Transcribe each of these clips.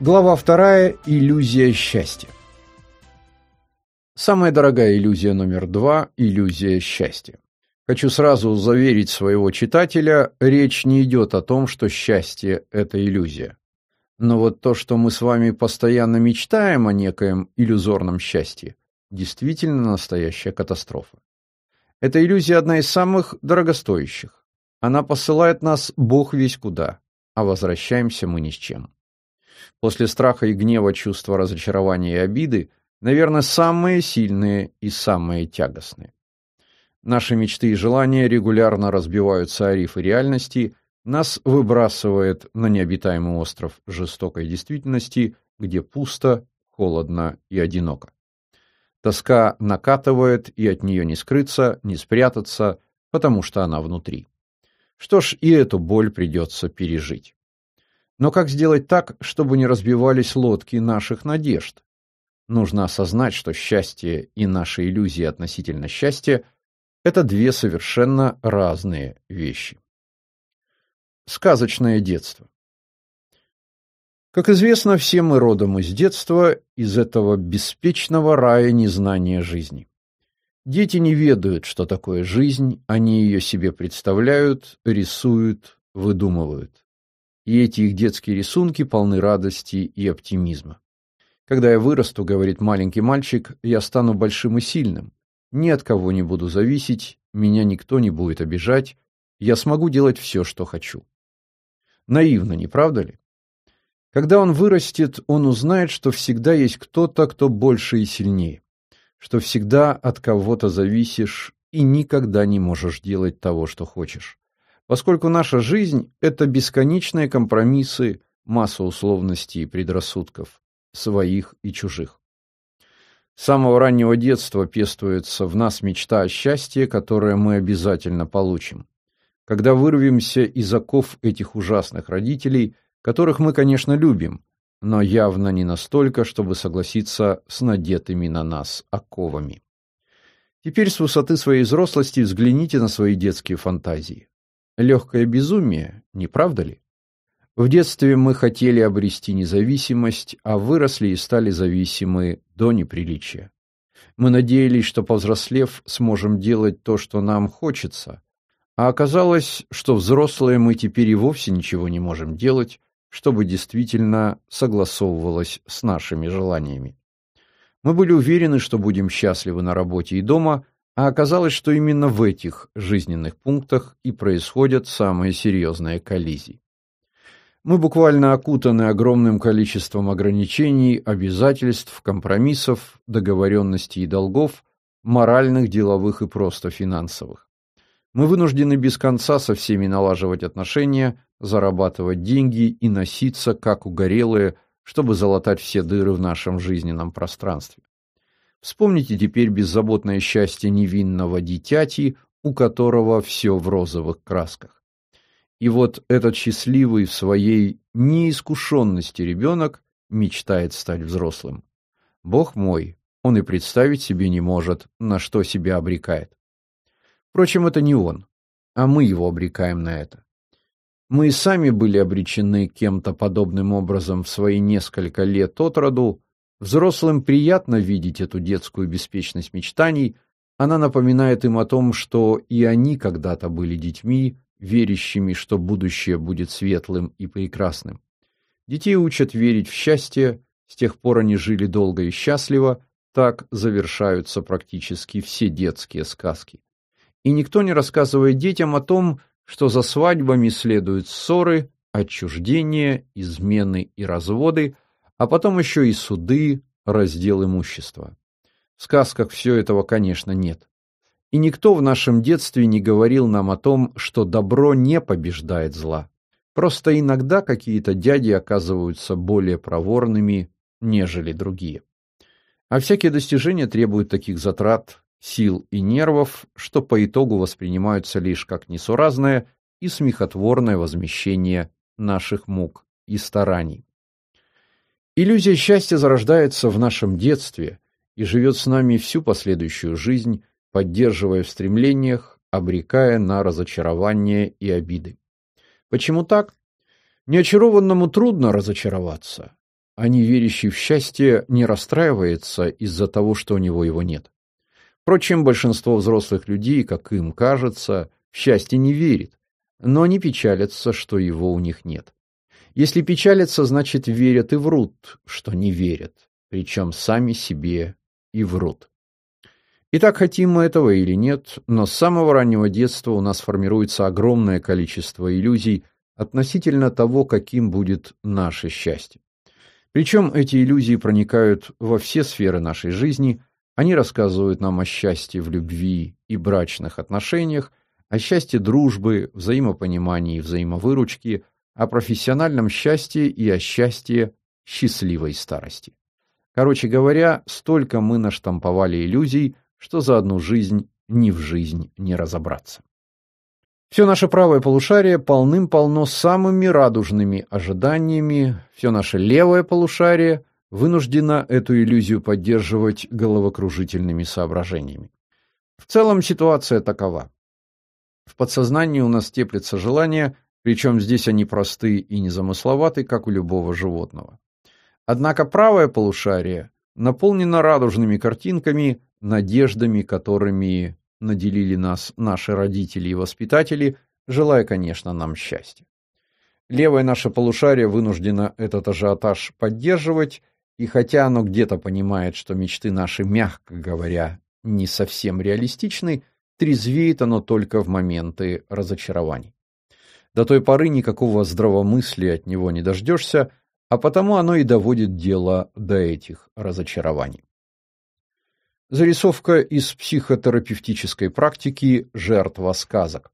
Глава вторая. Иллюзия счастья. Самая дорогая иллюзия номер два – иллюзия счастья. Хочу сразу заверить своего читателя, речь не идет о том, что счастье – это иллюзия. Но вот то, что мы с вами постоянно мечтаем о некоем иллюзорном счастье, действительно настоящая катастрофа. Эта иллюзия одна из самых дорогостоящих. Она посылает нас бог весь куда, а возвращаемся мы ни с чем. После страха и гнева чувства разочарования и обиды, наверное, самые сильные и самые тягостные. Наши мечты и желания регулярно разбиваются о рифы реальности, нас выбрасывает на необитаемый остров жестокой действительности, где пусто, холодно и одиноко. Тоска накатывает, и от нее не скрыться, не спрятаться, потому что она внутри. Что ж, и эту боль придется пережить. Но как сделать так, чтобы не разбивались лодки наших надежд? Нужно осознать, что счастье и наши иллюзии относительно счастья – это две совершенно разные вещи. Сказочное детство. Как известно, все мы родом из детства, из этого беспечного рая незнания жизни. Дети не ведают, что такое жизнь, они ее себе представляют, рисуют, выдумывают. И эти их детские рисунки полны радости и оптимизма. Когда я вырасту, говорит маленький мальчик, я стану большим и сильным. Ни от кого не буду зависеть, меня никто не будет обижать, я смогу делать все, что хочу. Наивно, не правда ли? Когда он вырастет, он узнает, что всегда есть кто-то, кто больше и сильнее, что всегда от кого-то зависишь и никогда не можешь делать того, что хочешь. Поскольку наша жизнь – это бесконечные компромиссы, масса условностей и предрассудков, своих и чужих. С самого раннего детства пестуется в нас мечта о счастье, которое мы обязательно получим. Когда вырвемся из оков этих ужасных родителей, которых мы, конечно, любим, но явно не настолько, чтобы согласиться с надетыми на нас оковами. Теперь с высоты своей взрослости взгляните на свои детские фантазии. Легкое безумие, не правда ли? В детстве мы хотели обрести независимость, а выросли и стали зависимы до неприличия. Мы надеялись, что, повзрослев, сможем делать то, что нам хочется, а оказалось, что взрослые мы теперь и вовсе ничего не можем делать, чтобы действительно согласовывалось с нашими желаниями. Мы были уверены, что будем счастливы на работе и дома, а оказалось, что именно в этих жизненных пунктах и происходят самые серьезные коллизии. Мы буквально окутаны огромным количеством ограничений, обязательств, компромиссов, договоренностей и долгов, моральных, деловых и просто финансовых. Мы вынуждены без конца со всеми налаживать отношения, зарабатывать деньги и носиться, как угорелые, чтобы залатать все дыры в нашем жизненном пространстве. Вспомните теперь беззаботное счастье невинного дитяти, у которого все в розовых красках. И вот этот счастливый в своей неискушенности ребенок мечтает стать взрослым. Бог мой, он и представить себе не может, на что себя обрекает. Впрочем, это не он, а мы его обрекаем на это. Мы и сами были обречены кем-то подобным образом в свои несколько лет от роду. Взрослым приятно видеть эту детскую беспечность мечтаний, она напоминает им о том, что и они когда-то были детьми, верящими, что будущее будет светлым и прекрасным. Детей учат верить в счастье, с тех пор они жили долго и счастливо, так завершаются практически все детские сказки. И никто не рассказывает детям о том, что за свадьбами следуют ссоры, отчуждения, измены и разводы, а потом еще и суды, раздел имущества. В сказках все этого, конечно, нет. И никто в нашем детстве не говорил нам о том, что добро не побеждает зла. Просто иногда какие-то дяди оказываются более проворными, нежели другие. А всякие достижения требуют таких затрат, сил и нервов, что по итогу воспринимаются лишь как несуразное и смехотворное возмещение наших мук и стараний. Иллюзия счастья зарождается в нашем детстве и живет с нами всю последующую жизнь, поддерживая в стремлениях, обрекая на разочарование и обиды. Почему так? Неочарованному трудно разочароваться. а неверящий в счастье не расстраивается из-за того, что у него его нет. Впрочем, большинство взрослых людей, как им кажется, в счастье не верит, но не печалятся, что его у них нет. Если печалятся, значит верят и врут, что не верят, причем сами себе и врут. Итак, хотим мы этого или нет, но с самого раннего детства у нас формируется огромное количество иллюзий относительно того, каким будет наше счастье. Причем эти иллюзии проникают во все сферы нашей жизни, они рассказывают нам о счастье в любви и брачных отношениях, о счастье дружбы, взаимопонимании и взаимовыручке, о профессиональном счастье и о счастье счастливой старости. Короче говоря, столько мы наштамповали иллюзий, что за одну жизнь ни в жизнь не разобраться. Все наше правое полушарие полным-полно самыми радужными ожиданиями, все наше левое полушарие вынуждено эту иллюзию поддерживать головокружительными соображениями. В целом ситуация такова. В подсознании у нас теплится желание, причем здесь они просты и незамысловаты, как у любого животного. Однако правое полушарие наполнено радужными картинками, надеждами, которыми наделили нас наши родители и воспитатели, желая, конечно, нам счастья. Левое наше полушарие вынуждено этот ажиотаж поддерживать, и хотя оно где-то понимает, что мечты наши, мягко говоря, не совсем реалистичны, трезвеет оно только в моменты разочарований. До той поры никакого здравомыслия от него не дождешься, а потому оно и доводит дело до этих разочарований. Зарисовка из психотерапевтической практики «Жертва сказок».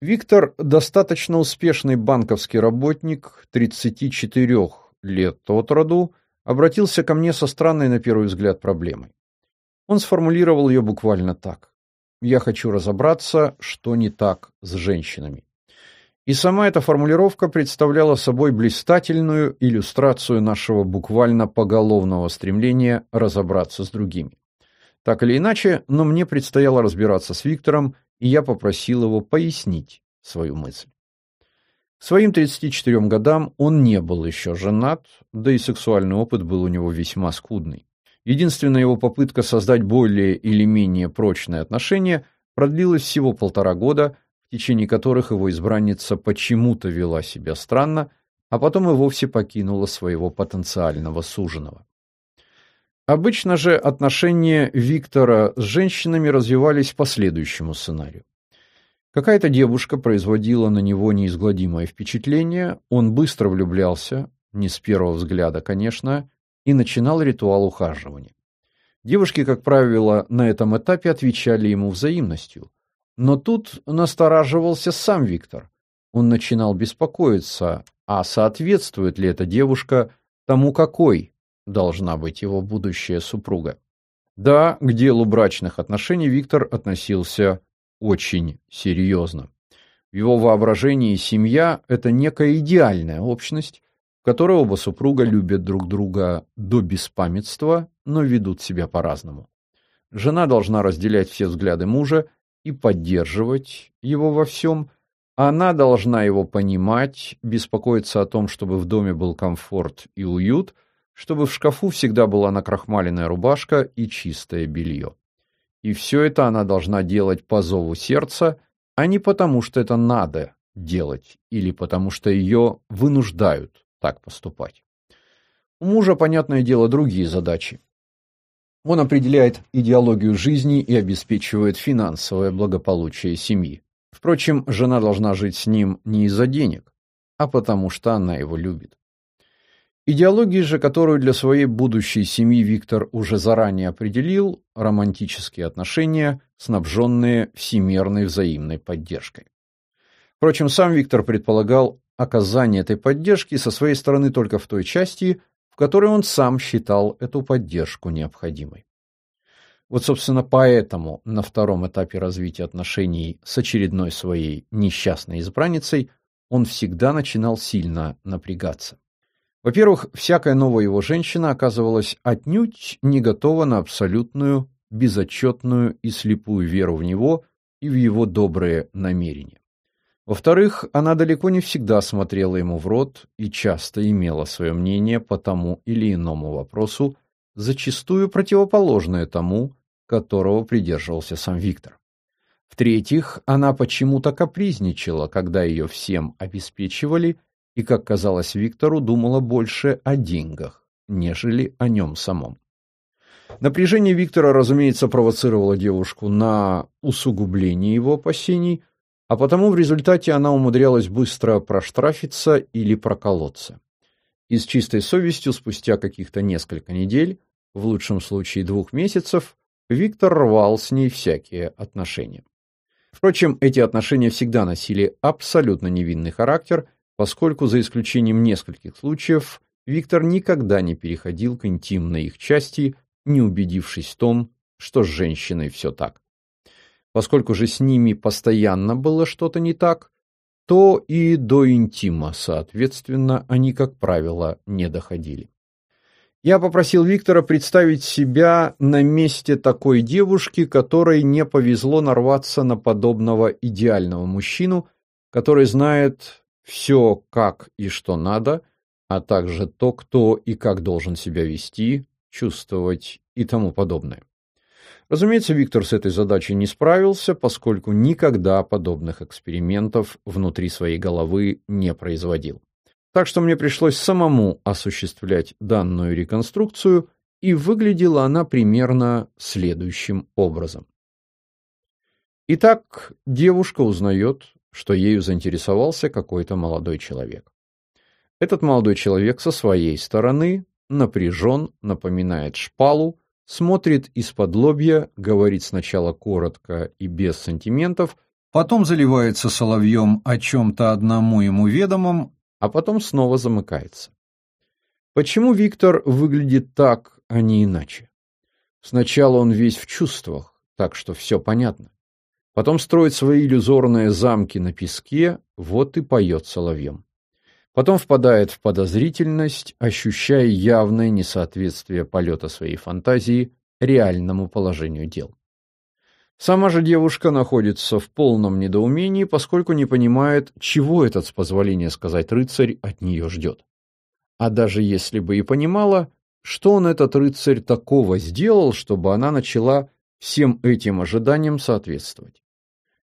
Виктор – достаточно успешный банковский работник, 34 лет от роду, обратился ко мне со странной на первый взгляд проблемой. Он сформулировал ее буквально так. «Я хочу разобраться, что не так с женщинами». И сама эта формулировка представляла собой блистательную иллюстрацию нашего буквально поголовного стремления разобраться с другими. Так или иначе, но мне предстояло разбираться с Виктором, и я попросил его пояснить свою мысль. К своим 34 годам он не был еще женат, да и сексуальный опыт был у него весьма скудный. Единственная его попытка создать более или менее прочные отношения продлилась всего полтора года, течение которых его избранница почему-то вела себя странно, а потом и вовсе покинула своего потенциального суженого. Обычно же отношения Виктора с женщинами развивались по следующему сценарию. Какая-то девушка производила на него неизгладимое впечатление, он быстро влюблялся, не с первого взгляда, конечно, и начинал ритуал ухаживания. Девушки, как правило, на этом этапе отвечали ему взаимностью. Но тут настораживался сам Виктор. Он начинал беспокоиться, а соответствует ли эта девушка тому, какой должна быть его будущая супруга. Да, к делу брачных отношений Виктор относился очень серьезно. В его воображении семья – это некая идеальная общность, в которой оба супруга любят друг друга до беспамятства, но ведут себя по-разному. Жена должна разделять все взгляды мужа и поддерживать его во всем, она должна его понимать, беспокоиться о том, чтобы в доме был комфорт и уют – чтобы в шкафу всегда была накрахмаленная рубашка и чистое белье. И все это она должна делать по зову сердца, а не потому, что это надо делать, или потому что ее вынуждают так поступать. У мужа, понятное дело, другие задачи. Он определяет идеологию жизни и обеспечивает финансовое благополучие семьи. Впрочем, жена должна жить с ним не из-за денег, а потому что она его любит. Идеология же, которую для своей будущей семьи Виктор уже заранее определил, романтические отношения, снабженные всемирной взаимной поддержкой. Впрочем, сам Виктор предполагал оказание этой поддержки со своей стороны только в той части, в которой он сам считал эту поддержку необходимой. Вот, собственно, поэтому на втором этапе развития отношений с очередной своей несчастной избранницей он всегда начинал сильно напрягаться. Во-первых, всякая новая его женщина оказывалась отнюдь не готова на абсолютную, безотчетную и слепую веру в него и в его добрые намерения. Во-вторых, она далеко не всегда смотрела ему в рот и часто имела свое мнение по тому или иному вопросу, зачастую противоположное тому, которого придерживался сам Виктор. В-третьих, она почему-то капризничала, когда ее всем обеспечивали, и, как казалось Виктору, думала больше о деньгах, нежели о нем самом. Напряжение Виктора, разумеется, провоцировало девушку на усугубление его опасений, а потому в результате она умудрялась быстро проштрафиться или проколоться. И с чистой совестью спустя каких-то несколько недель, в лучшем случае двух месяцев, Виктор рвал с ней всякие отношения. Впрочем, эти отношения всегда носили абсолютно невинный характер, поскольку за исключением нескольких случаев Виктор никогда не переходил к интимной их части, не убедившись в том, что с женщиной все так. Поскольку же с ними постоянно было что-то не так, то и до интима, соответственно, они, как правило, не доходили. Я попросил Виктора представить себя на месте такой девушки, которой не повезло нарваться на подобного идеального мужчину, который знает все, как и что надо, а также то, кто и как должен себя вести, чувствовать и тому подобное. Разумеется, Виктор с этой задачей не справился, поскольку никогда подобных экспериментов внутри своей головы не производил. Так что мне пришлось самому осуществлять данную реконструкцию, и выглядела она примерно следующим образом. Итак, девушка узнает, что ею заинтересовался какой-то молодой человек. Этот молодой человек со своей стороны напряжен, напоминает шпалу, смотрит из-под лобья, говорит сначала коротко и без сантиментов, потом заливается соловьем о чем-то одному ему ведомом, а потом снова замыкается. Почему Виктор выглядит так, а не иначе? Сначала он весь в чувствах, так что все понятно. Потом строит свои иллюзорные замки на песке, вот и поет соловьем. Потом впадает в подозрительность, ощущая явное несоответствие полета своей фантазии реальному положению дел. Сама же девушка находится в полном недоумении, поскольку не понимает, чего этот, с позволения сказать, рыцарь от нее ждет. А даже если бы и понимала, что он, этот рыцарь, такого сделал, чтобы она начала всем этим ожиданиям соответствовать.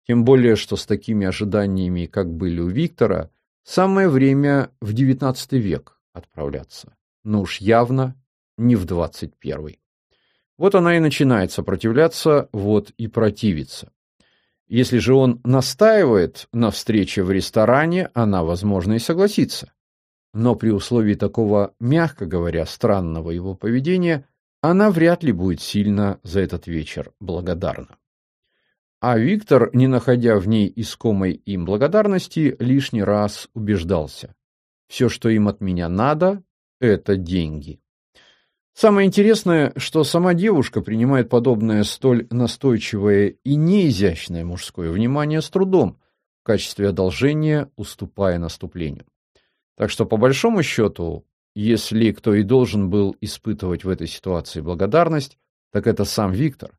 Тем более, что с такими ожиданиями, как были у Виктора, самое время в XIX век отправляться. Но уж явно не в XXI. Вот она и начинает сопротивляться, вот и противиться. Если же он настаивает на встрече в ресторане, она, возможно, и согласится. Но при условии такого, мягко говоря, странного его поведения, она вряд ли будет сильно за этот вечер благодарна. А Виктор, не находя в ней искомой им благодарности, лишний раз убеждался. Все, что им от меня надо, это деньги. Самое интересное, что сама девушка принимает подобное столь настойчивое и неизящное мужское внимание с трудом, в качестве одолжения уступая наступлению. Так что, по большому счету, если кто и должен был испытывать в этой ситуации благодарность, так это сам Виктор,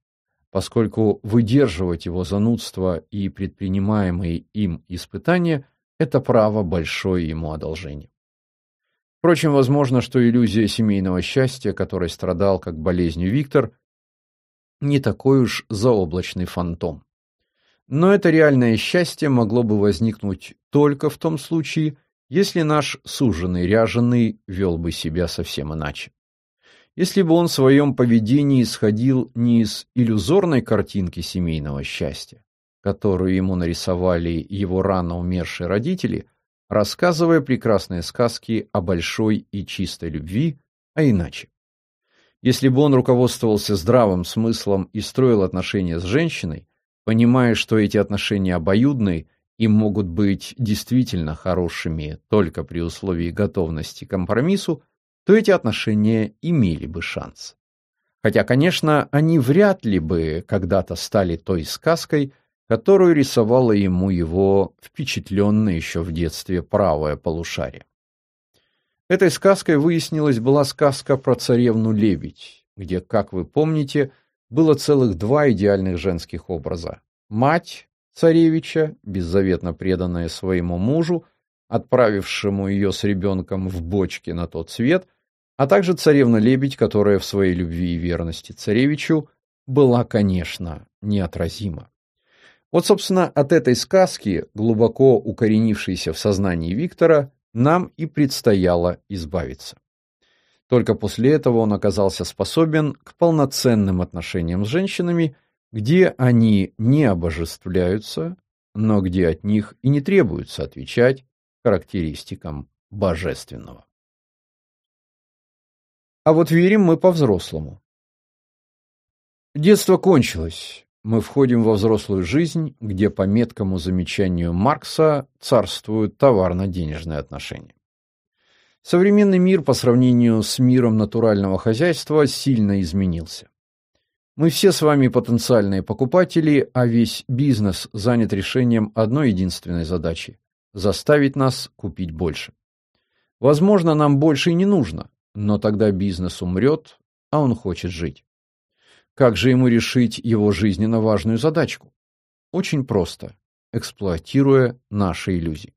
поскольку выдерживать его занудство и предпринимаемые им испытания – это право большое ему одолжение. Впрочем, возможно, что иллюзия семейного счастья, которой страдал как болезнью Виктор, не такой уж заоблачный фантом. Но это реальное счастье могло бы возникнуть только в том случае, если наш суженый ряженый вел бы себя совсем иначе. Если бы он в своем поведении исходил не из иллюзорной картинки семейного счастья, которую ему нарисовали его рано умершие родители, рассказывая прекрасные сказки о большой и чистой любви, а иначе. Если бы он руководствовался здравым смыслом и строил отношения с женщиной, понимая, что эти отношения обоюдны и могут быть действительно хорошими только при условии готовности к компромиссу, то эти отношения имели бы шанс. Хотя, конечно, они вряд ли бы когда-то стали той сказкой, которую рисовало ему его впечатленное еще в детстве правое полушарие. Этой сказкой, выяснилось, была сказка про царевну-лебедь, где, как вы помните, было целых два идеальных женских образа – мать, царевича, беззаветно преданная своему мужу, отправившему ее с ребенком в бочке на тот свет, а также царевна-лебедь, которая в своей любви и верности царевичу была, конечно, неотразима. Вот, собственно, от этой сказки, глубоко укоренившейся в сознании Виктора, нам и предстояло избавиться. Только после этого он оказался способен к полноценным отношениям с женщинами, где они не обожествляются, но где от них и не требуется отвечать характеристикам божественного. А вот верим мы по-взрослому. Детство кончилось. Мы входим во взрослую жизнь, где по меткому замечанию Маркса царствуют товарно-денежные отношения. Современный мир по сравнению с миром натурального хозяйства сильно изменился. Мы все с вами потенциальные покупатели, а весь бизнес занят решением одной единственной задачи заставить нас купить больше. Возможно, нам больше и не нужно, но тогда бизнес умрет, а он хочет жить. Как же ему решить его жизненно важную задачку? Очень просто, эксплуатируя наши иллюзии.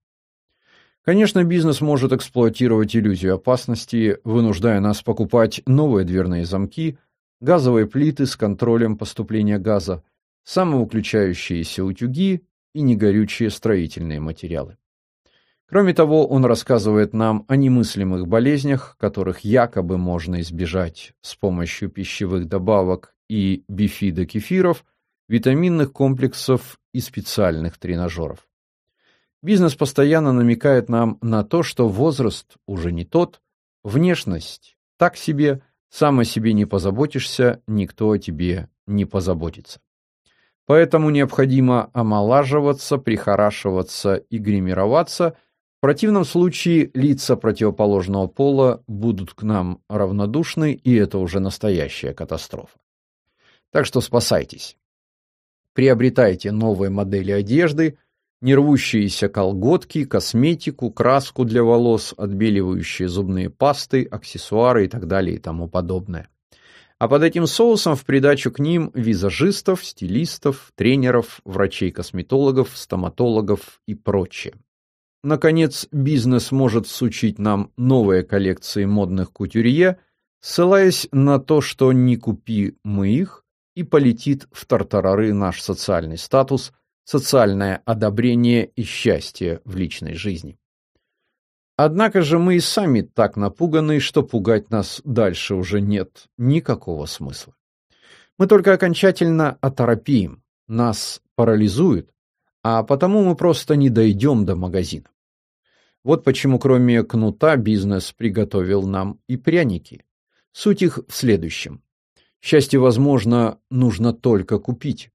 Конечно, бизнес может эксплуатировать иллюзию опасности, вынуждая нас покупать новые дверные замки, газовые плиты с контролем поступления газа, самовыключающиеся утюги и негорючие строительные материалы. Кроме того, он рассказывает нам о немыслимых болезнях, которых якобы можно избежать с помощью пищевых добавок и бифидокефиров, витаминных комплексов и специальных тренажеров. Бизнес постоянно намекает нам на то, что возраст уже не тот, внешность так себе, сам о себе не позаботишься, никто о тебе не позаботится. Поэтому необходимо омолаживаться, прихорашиваться и гримироваться – в противном случае лица противоположного пола будут к нам равнодушны, и это уже настоящая катастрофа. Так что спасайтесь. Приобретайте новые модели одежды, нервущиеся колготки, косметику, краску для волос, отбеливающие зубные пасты, аксессуары и так далее и тому подобное. А под этим соусом в придачу к ним визажистов, стилистов, тренеров, врачей-косметологов, стоматологов и прочее. Наконец, бизнес может всучить нам новые коллекции модных кутюрье, ссылаясь на то, что не купи мы их, и полетит в тартарары наш социальный статус, социальное одобрение и счастье в личной жизни. Однако же мы и сами так напуганы, что пугать нас дальше уже нет никакого смысла. Мы только окончательно оторопеем, нас парализует, а потому мы просто не дойдем до магазина. Вот почему кроме кнута бизнес приготовил нам и пряники. Суть их в следующем. Счастье, возможно, нужно только купить.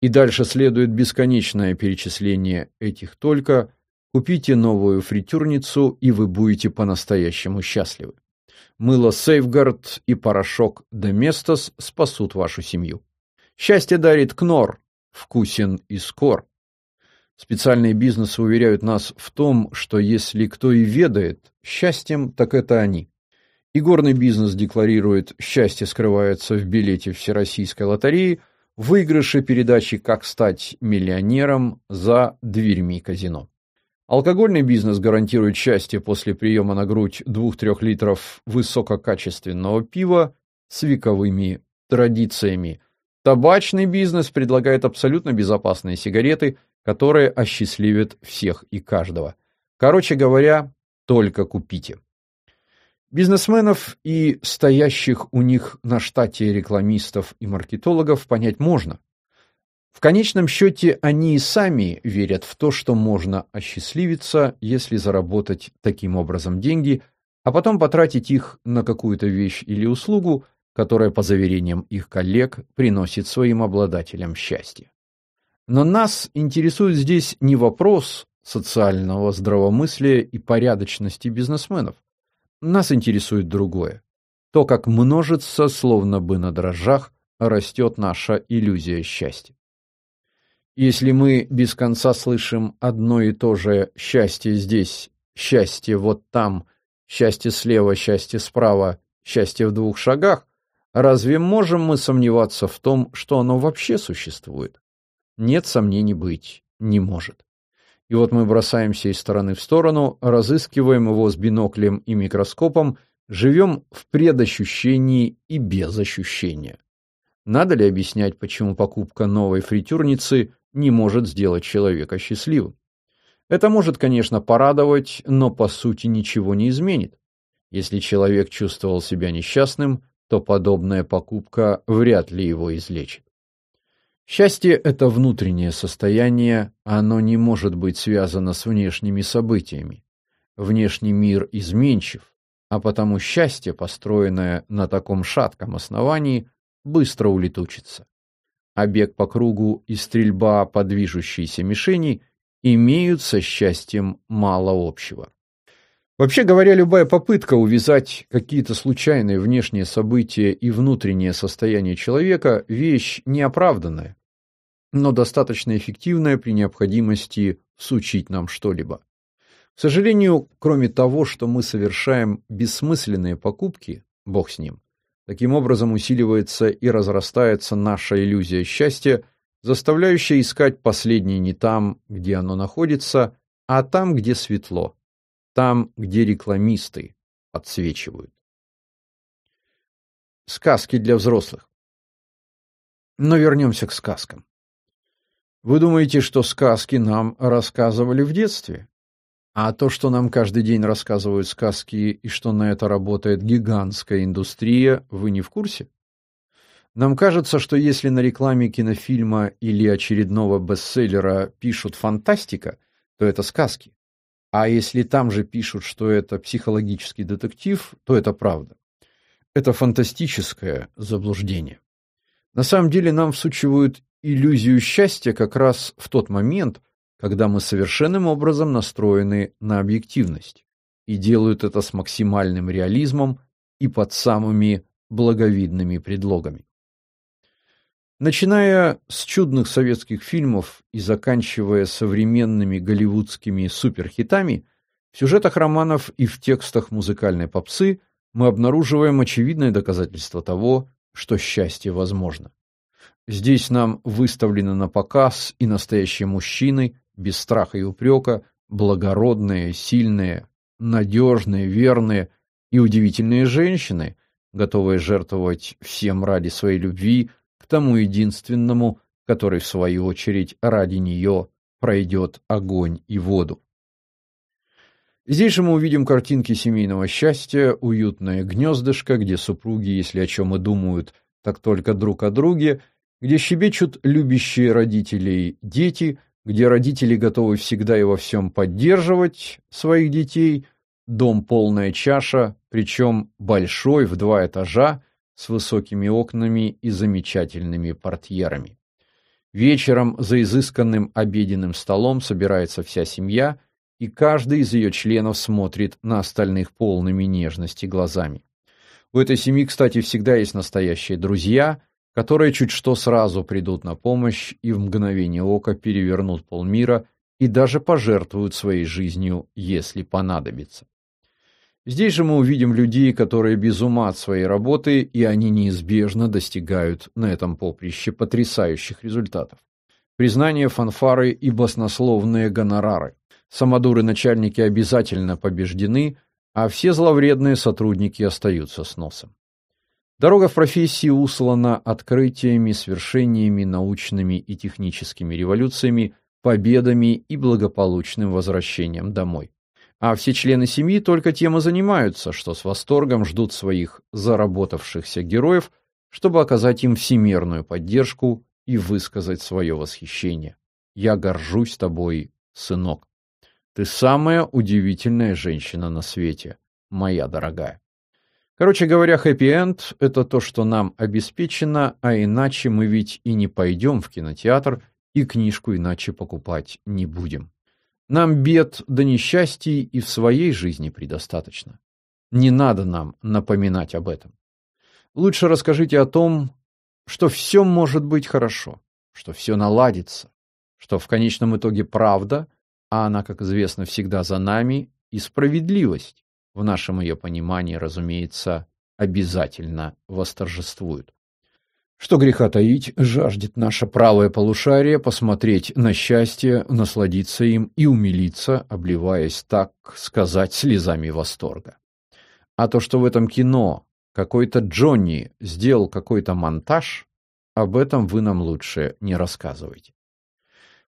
И дальше следует бесконечное перечисление этих только. Купите новую фритюрницу, и вы будете по-настоящему счастливы. Мыло Safeguard и порошок Domestos спасут вашу семью. Счастье дарит Кнор, вкусен и скор. Специальные бизнесы уверяют нас в том, что если кто и ведает счастьем, так это они. И горный бизнес декларирует, счастье скрывается в билете Всероссийской лотереи, выигрыше передачи «Как стать миллионером» за дверьми казино. Алкогольный бизнес гарантирует счастье после приема на грудь 2-3 литров высококачественного пива с вековыми традициями. Табачный бизнес предлагает абсолютно безопасные сигареты – которые осчастливят всех и каждого. Короче говоря, только купите. Бизнесменов и стоящих у них на штате рекламистов и маркетологов понять можно. В конечном счете они и сами верят в то, что можно осчастливиться, если заработать таким образом деньги, а потом потратить их на какую-то вещь или услугу, которая, по заверениям их коллег, приносит своим обладателям счастье. Но нас интересует здесь не вопрос социального здравомыслия и порядочности бизнесменов. Нас интересует другое. То, как множится, словно бы на дрожжах, растет наша иллюзия счастья. Если мы без конца слышим одно и то же «счастье здесь», «счастье вот там», «счастье слева», «счастье справа», «счастье в двух шагах», разве можем мы сомневаться в том, что оно вообще существует? Нет сомнений быть не может. И вот мы бросаемся из стороны в сторону, разыскиваем его с биноклем и микроскопом, живем в предощущении и без ощущения. Надо ли объяснять, почему покупка новой фритюрницы не может сделать человека счастливым? Это может, конечно, порадовать, но по сути ничего не изменит. Если человек чувствовал себя несчастным, то подобная покупка вряд ли его излечит. Счастье – это внутреннее состояние, оно не может быть связано с внешними событиями. Внешний мир изменчив, а потому счастье, построенное на таком шатком основании, быстро улетучится. А бег по кругу и стрельба по движущейся мишени имеют со счастьем мало общего. Вообще говоря, любая попытка увязать какие-то случайные внешние события и внутреннее состояние человека – вещь неоправданная, но достаточно эффективная при необходимости всучить нам что-либо. К сожалению, кроме того, что мы совершаем бессмысленные покупки, бог с ним, таким образом усиливается и разрастается наша иллюзия счастья, заставляющая искать последнее не там, где оно находится, а там, где светло там, где рекламисты подсвечивают. Сказки для взрослых. Но вернемся к сказкам. Вы думаете, что сказки нам рассказывали в детстве? А то, что нам каждый день рассказывают сказки и что на это работает гигантская индустрия, вы не в курсе? Нам кажется, что если на рекламе кинофильма или очередного бестселлера пишут фантастика, то это сказки. А если там же пишут, что это психологический детектив, то это правда. Это фантастическое заблуждение. На самом деле нам всучивают иллюзию счастья как раз в тот момент, когда мы совершенным образом настроены на объективность и делают это с максимальным реализмом и под самыми благовидными предлогами. Начиная с чудных советских фильмов и заканчивая современными голливудскими суперхитами, в сюжетах романов и в текстах музыкальной попсы мы обнаруживаем очевидное доказательство того, что счастье возможно. Здесь нам выставлены на показ и настоящие мужчины, без страха и упрека, благородные, сильные, надежные, верные и удивительные женщины, готовые жертвовать всем ради своей любви, к тому единственному, который, в свою очередь, ради нее пройдет огонь и воду. Здесь же мы увидим картинки семейного счастья, уютное гнездышко, где супруги, если о чем и думают, так только друг о друге, где щебечут любящие родителей дети, где родители готовы всегда и во всем поддерживать своих детей, дом полная чаша, причем большой в два этажа, с высокими окнами и замечательными портьерами. Вечером за изысканным обеденным столом собирается вся семья, и каждый из ее членов смотрит на остальных полными нежности глазами. У этой семьи, кстати, всегда есть настоящие друзья, которые чуть что сразу придут на помощь и в мгновение ока перевернут полмира и даже пожертвуют своей жизнью, если понадобится. Здесь же мы увидим людей, которые без ума от своей работы, и они неизбежно достигают на этом поприще потрясающих результатов. Признание, фанфары и баснословные гонорары. Самодуры-начальники обязательно побеждены, а все зловредные сотрудники остаются с носом. Дорога в профессии услана открытиями, свершениями, научными и техническими революциями, победами и благополучным возвращением домой. А все члены семьи только тем и занимаются, что с восторгом ждут своих заработавшихся героев, чтобы оказать им всемерную поддержку и высказать свое восхищение. Я горжусь тобой, сынок. Ты самая удивительная женщина на свете, моя дорогая. Короче говоря, хэппи-энд – это то, что нам обеспечено, а иначе мы ведь и не пойдем в кинотеатр, и книжку иначе покупать не будем. Нам бед да несчастий и в своей жизни предостаточно. Не надо нам напоминать об этом. Лучше расскажите о том, что все может быть хорошо, что все наладится, что в конечном итоге правда, а она, как известно, всегда за нами, и справедливость, в нашем ее понимании, разумеется, обязательно восторжествуют. Что греха таить, жаждет наше правое полушарие посмотреть на счастье, насладиться им и умилиться, обливаясь, так сказать, слезами восторга. А то, что в этом кино какой-то Джонни сделал какой-то монтаж, об этом вы нам лучше не рассказывайте.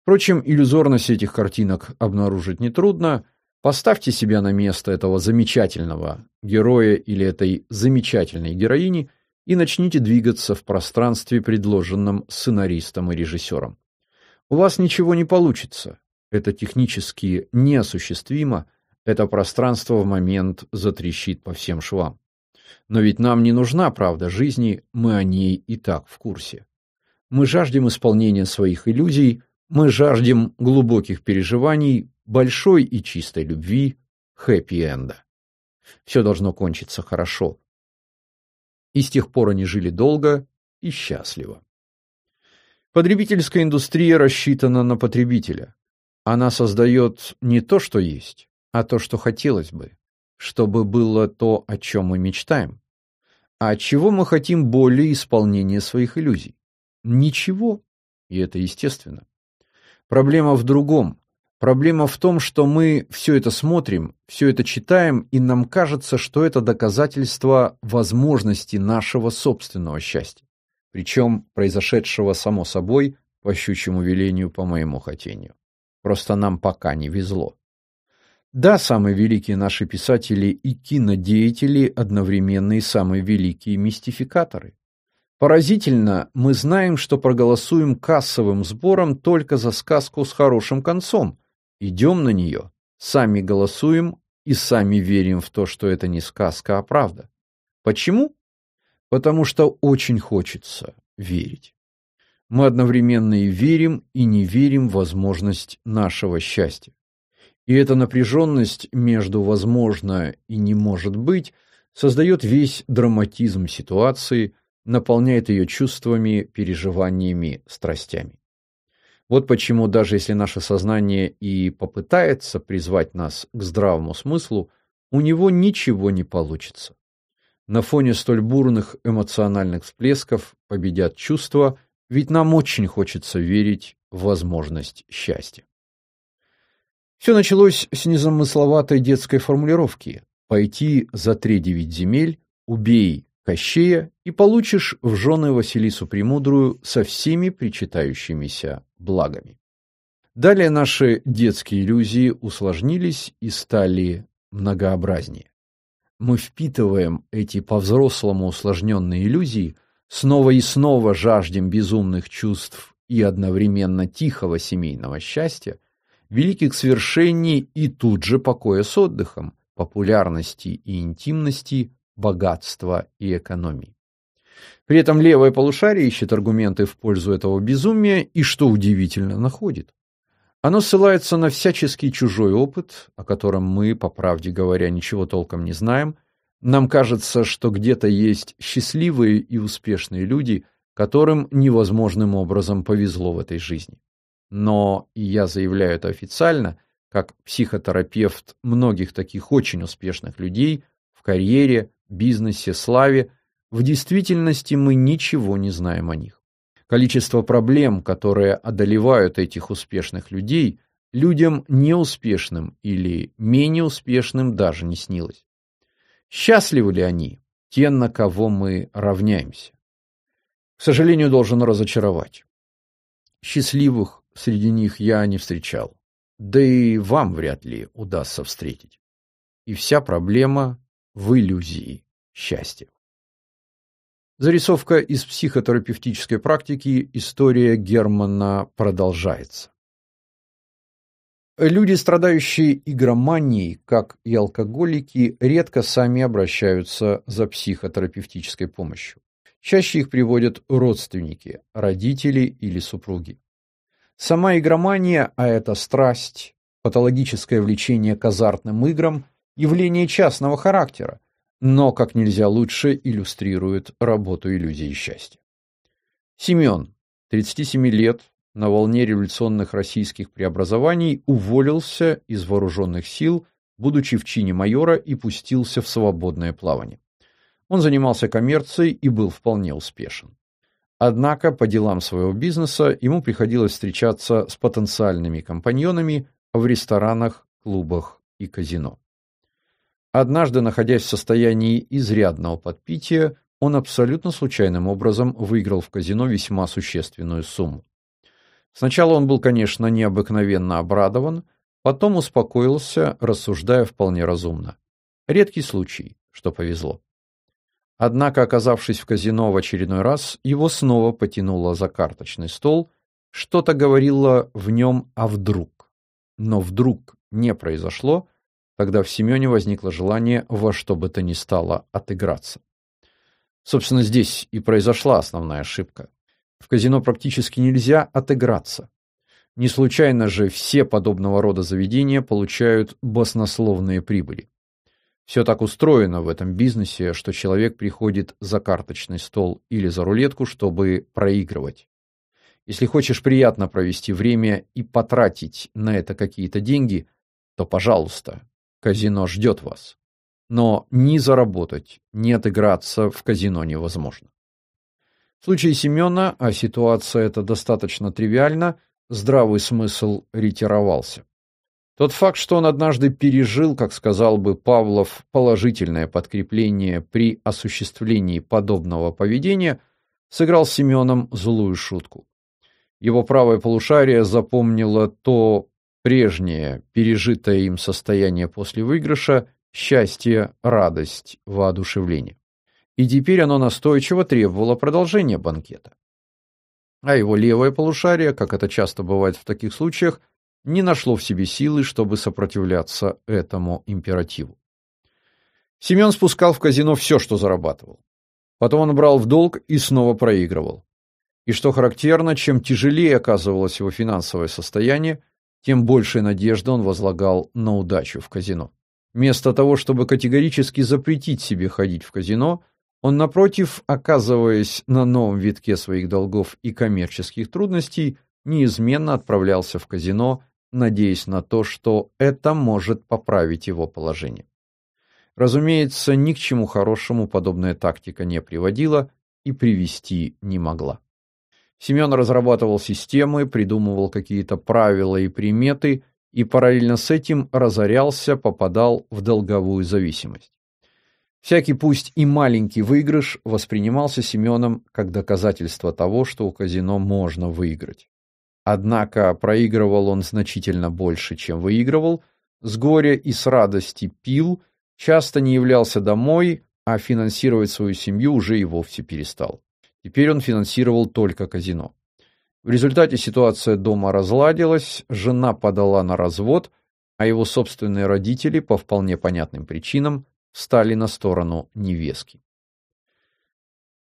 Впрочем, иллюзорность этих картинок обнаружить нетрудно. Поставьте себя на место этого замечательного героя или этой замечательной героини – и начните двигаться в пространстве, предложенном сценаристом и режиссером. У вас ничего не получится. Это технически неосуществимо, это пространство в момент затрещит по всем швам. Но ведь нам не нужна правда жизни, мы о ней и так в курсе. Мы жаждем исполнения своих иллюзий, мы жаждем глубоких переживаний, большой и чистой любви, хэппи-энда. Все должно кончиться хорошо, и с тех пор они жили долго и счастливо. Потребительская индустрия рассчитана на потребителя. Она создает не то, что есть, а то, что хотелось бы, чтобы было то, о чем мы мечтаем. А чего мы хотим более исполнения своих иллюзий? Ничего, и это естественно. Проблема в другом. Проблема в том, что мы все это смотрим, все это читаем, и нам кажется, что это доказательство возможности нашего собственного счастья, причем произошедшего само собой по щучьему велению по моему хотению. Просто нам пока не везло. Да, самые великие наши писатели и кинодеятели одновременно и самые великие мистификаторы. Поразительно, мы знаем, что проголосуем кассовым сбором только за сказку с хорошим концом, Идем на нее, сами голосуем и сами верим в то, что это не сказка, а правда. Почему? Потому что очень хочется верить. Мы одновременно и верим, и не верим в возможность нашего счастья. И эта напряженность между возможно и не может быть создает весь драматизм ситуации, наполняет ее чувствами, переживаниями, страстями. Вот почему даже если наше сознание и попытается призвать нас к здравому смыслу, у него ничего не получится. На фоне столь бурных эмоциональных всплесков победят чувства, ведь нам очень хочется верить в возможность счастья. Все началось с незамысловатой детской формулировки «пойти за три девять земель, убей Кощея и получишь в жены Василису Премудрую со всеми причитающимися благами. Далее наши детские иллюзии усложнились и стали многообразнее. Мы впитываем эти по-взрослому усложненные иллюзии, снова и снова жаждем безумных чувств и одновременно тихого семейного счастья, великих свершений и тут же покоя с отдыхом, популярности и интимности, богатства и экономии. При этом левое полушарие ищет аргументы в пользу этого безумия и, что удивительно, находит. Оно ссылается на всяческий чужой опыт, о котором мы, по правде говоря, ничего толком не знаем. Нам кажется, что где-то есть счастливые и успешные люди, которым невозможным образом повезло в этой жизни. Но, я заявляю это официально, как психотерапевт многих таких очень успешных людей в карьере, бизнесе, славе, в действительности мы ничего не знаем о них. Количество проблем, которые одолевают этих успешных людей, людям неуспешным или менее успешным даже не снилось. Счастливы ли они, те, на кого мы равняемся? К сожалению, должен разочаровать. Счастливых среди них я не встречал. Да и вам вряд ли удастся встретить. И вся проблема в иллюзии счастья. Зарисовка из психотерапевтической практики «История Германа» продолжается. Люди, страдающие игроманией, как и алкоголики, редко сами обращаются за психотерапевтической помощью. Чаще их приводят родственники, родители или супруги. Сама игромания, а это страсть, патологическое влечение к азартным играм, явление частного характера, но как нельзя лучше иллюстрирует работу иллюзии счастья. Семен, 37 лет, на волне революционных российских преобразований уволился из вооруженных сил, будучи в чине майора и пустился в свободное плавание. Он занимался коммерцией и был вполне успешен. Однако по делам своего бизнеса ему приходилось встречаться с потенциальными компаньонами в ресторанах, клубах и казино. Однажды, находясь в состоянии изрядного подпития, он абсолютно случайным образом выиграл в казино весьма существенную сумму. Сначала он был, конечно, необыкновенно обрадован, потом успокоился, рассуждая вполне разумно. Редкий случай, что повезло. Однако, оказавшись в казино в очередной раз, его снова потянуло за карточный стол, что-то говорило в нем «а вдруг?». Но вдруг не произошло, тогда в Семене возникло желание во что бы то ни стало отыграться. Собственно, здесь и произошла основная ошибка. В казино практически нельзя отыграться. Не случайно же все подобного рода заведения получают баснословные прибыли. Все так устроено в этом бизнесе, что человек приходит за карточный стол или за рулетку, чтобы проигрывать. Если хочешь приятно провести время и потратить на это какие-то деньги, то, пожалуйста, казино ждет вас. Но ни заработать, ни отыграться в казино невозможно. В случае Семена, а ситуация эта достаточно тривиальна, здравый смысл ретировался. Тот факт, что он однажды пережил, как сказал бы Павлов, положительное подкрепление при осуществлении подобного поведения, сыграл с Семеном злую шутку. Его правое полушарие запомнило то прежнее, пережитое им состояние после выигрыша, счастье, радость, воодушевление. И теперь оно настойчиво требовало продолжения банкета. А его левое полушарие, как это часто бывает в таких случаях, не нашло в себе силы, чтобы сопротивляться этому императиву. Семен спускал в казино все, что зарабатывал. Потом он брал в долг и снова проигрывал. И что характерно, чем тяжелее оказывалось его финансовое состояние, тем больше надежды он возлагал на удачу в казино. Вместо того, чтобы категорически запретить себе ходить в казино, он, напротив, оказываясь на новом витке своих долгов и коммерческих трудностей, неизменно отправлялся в казино надеясь на то, что это может поправить его положение. Разумеется, ни к чему хорошему подобная тактика не приводила и привести не могла. Семен разрабатывал системы, придумывал какие-то правила и приметы, и параллельно с этим разорялся, попадал в долговую зависимость. Всякий пусть и маленький выигрыш воспринимался Семеном как доказательство того, что у казино можно выиграть. Однако проигрывал он значительно больше, чем выигрывал, с горя и с радости пил, часто не являлся домой, а финансировать свою семью уже и вовсе перестал. Теперь он финансировал только казино. В результате ситуация дома разладилась, жена подала на развод, а его собственные родители по вполне понятным причинам стали на сторону невестки.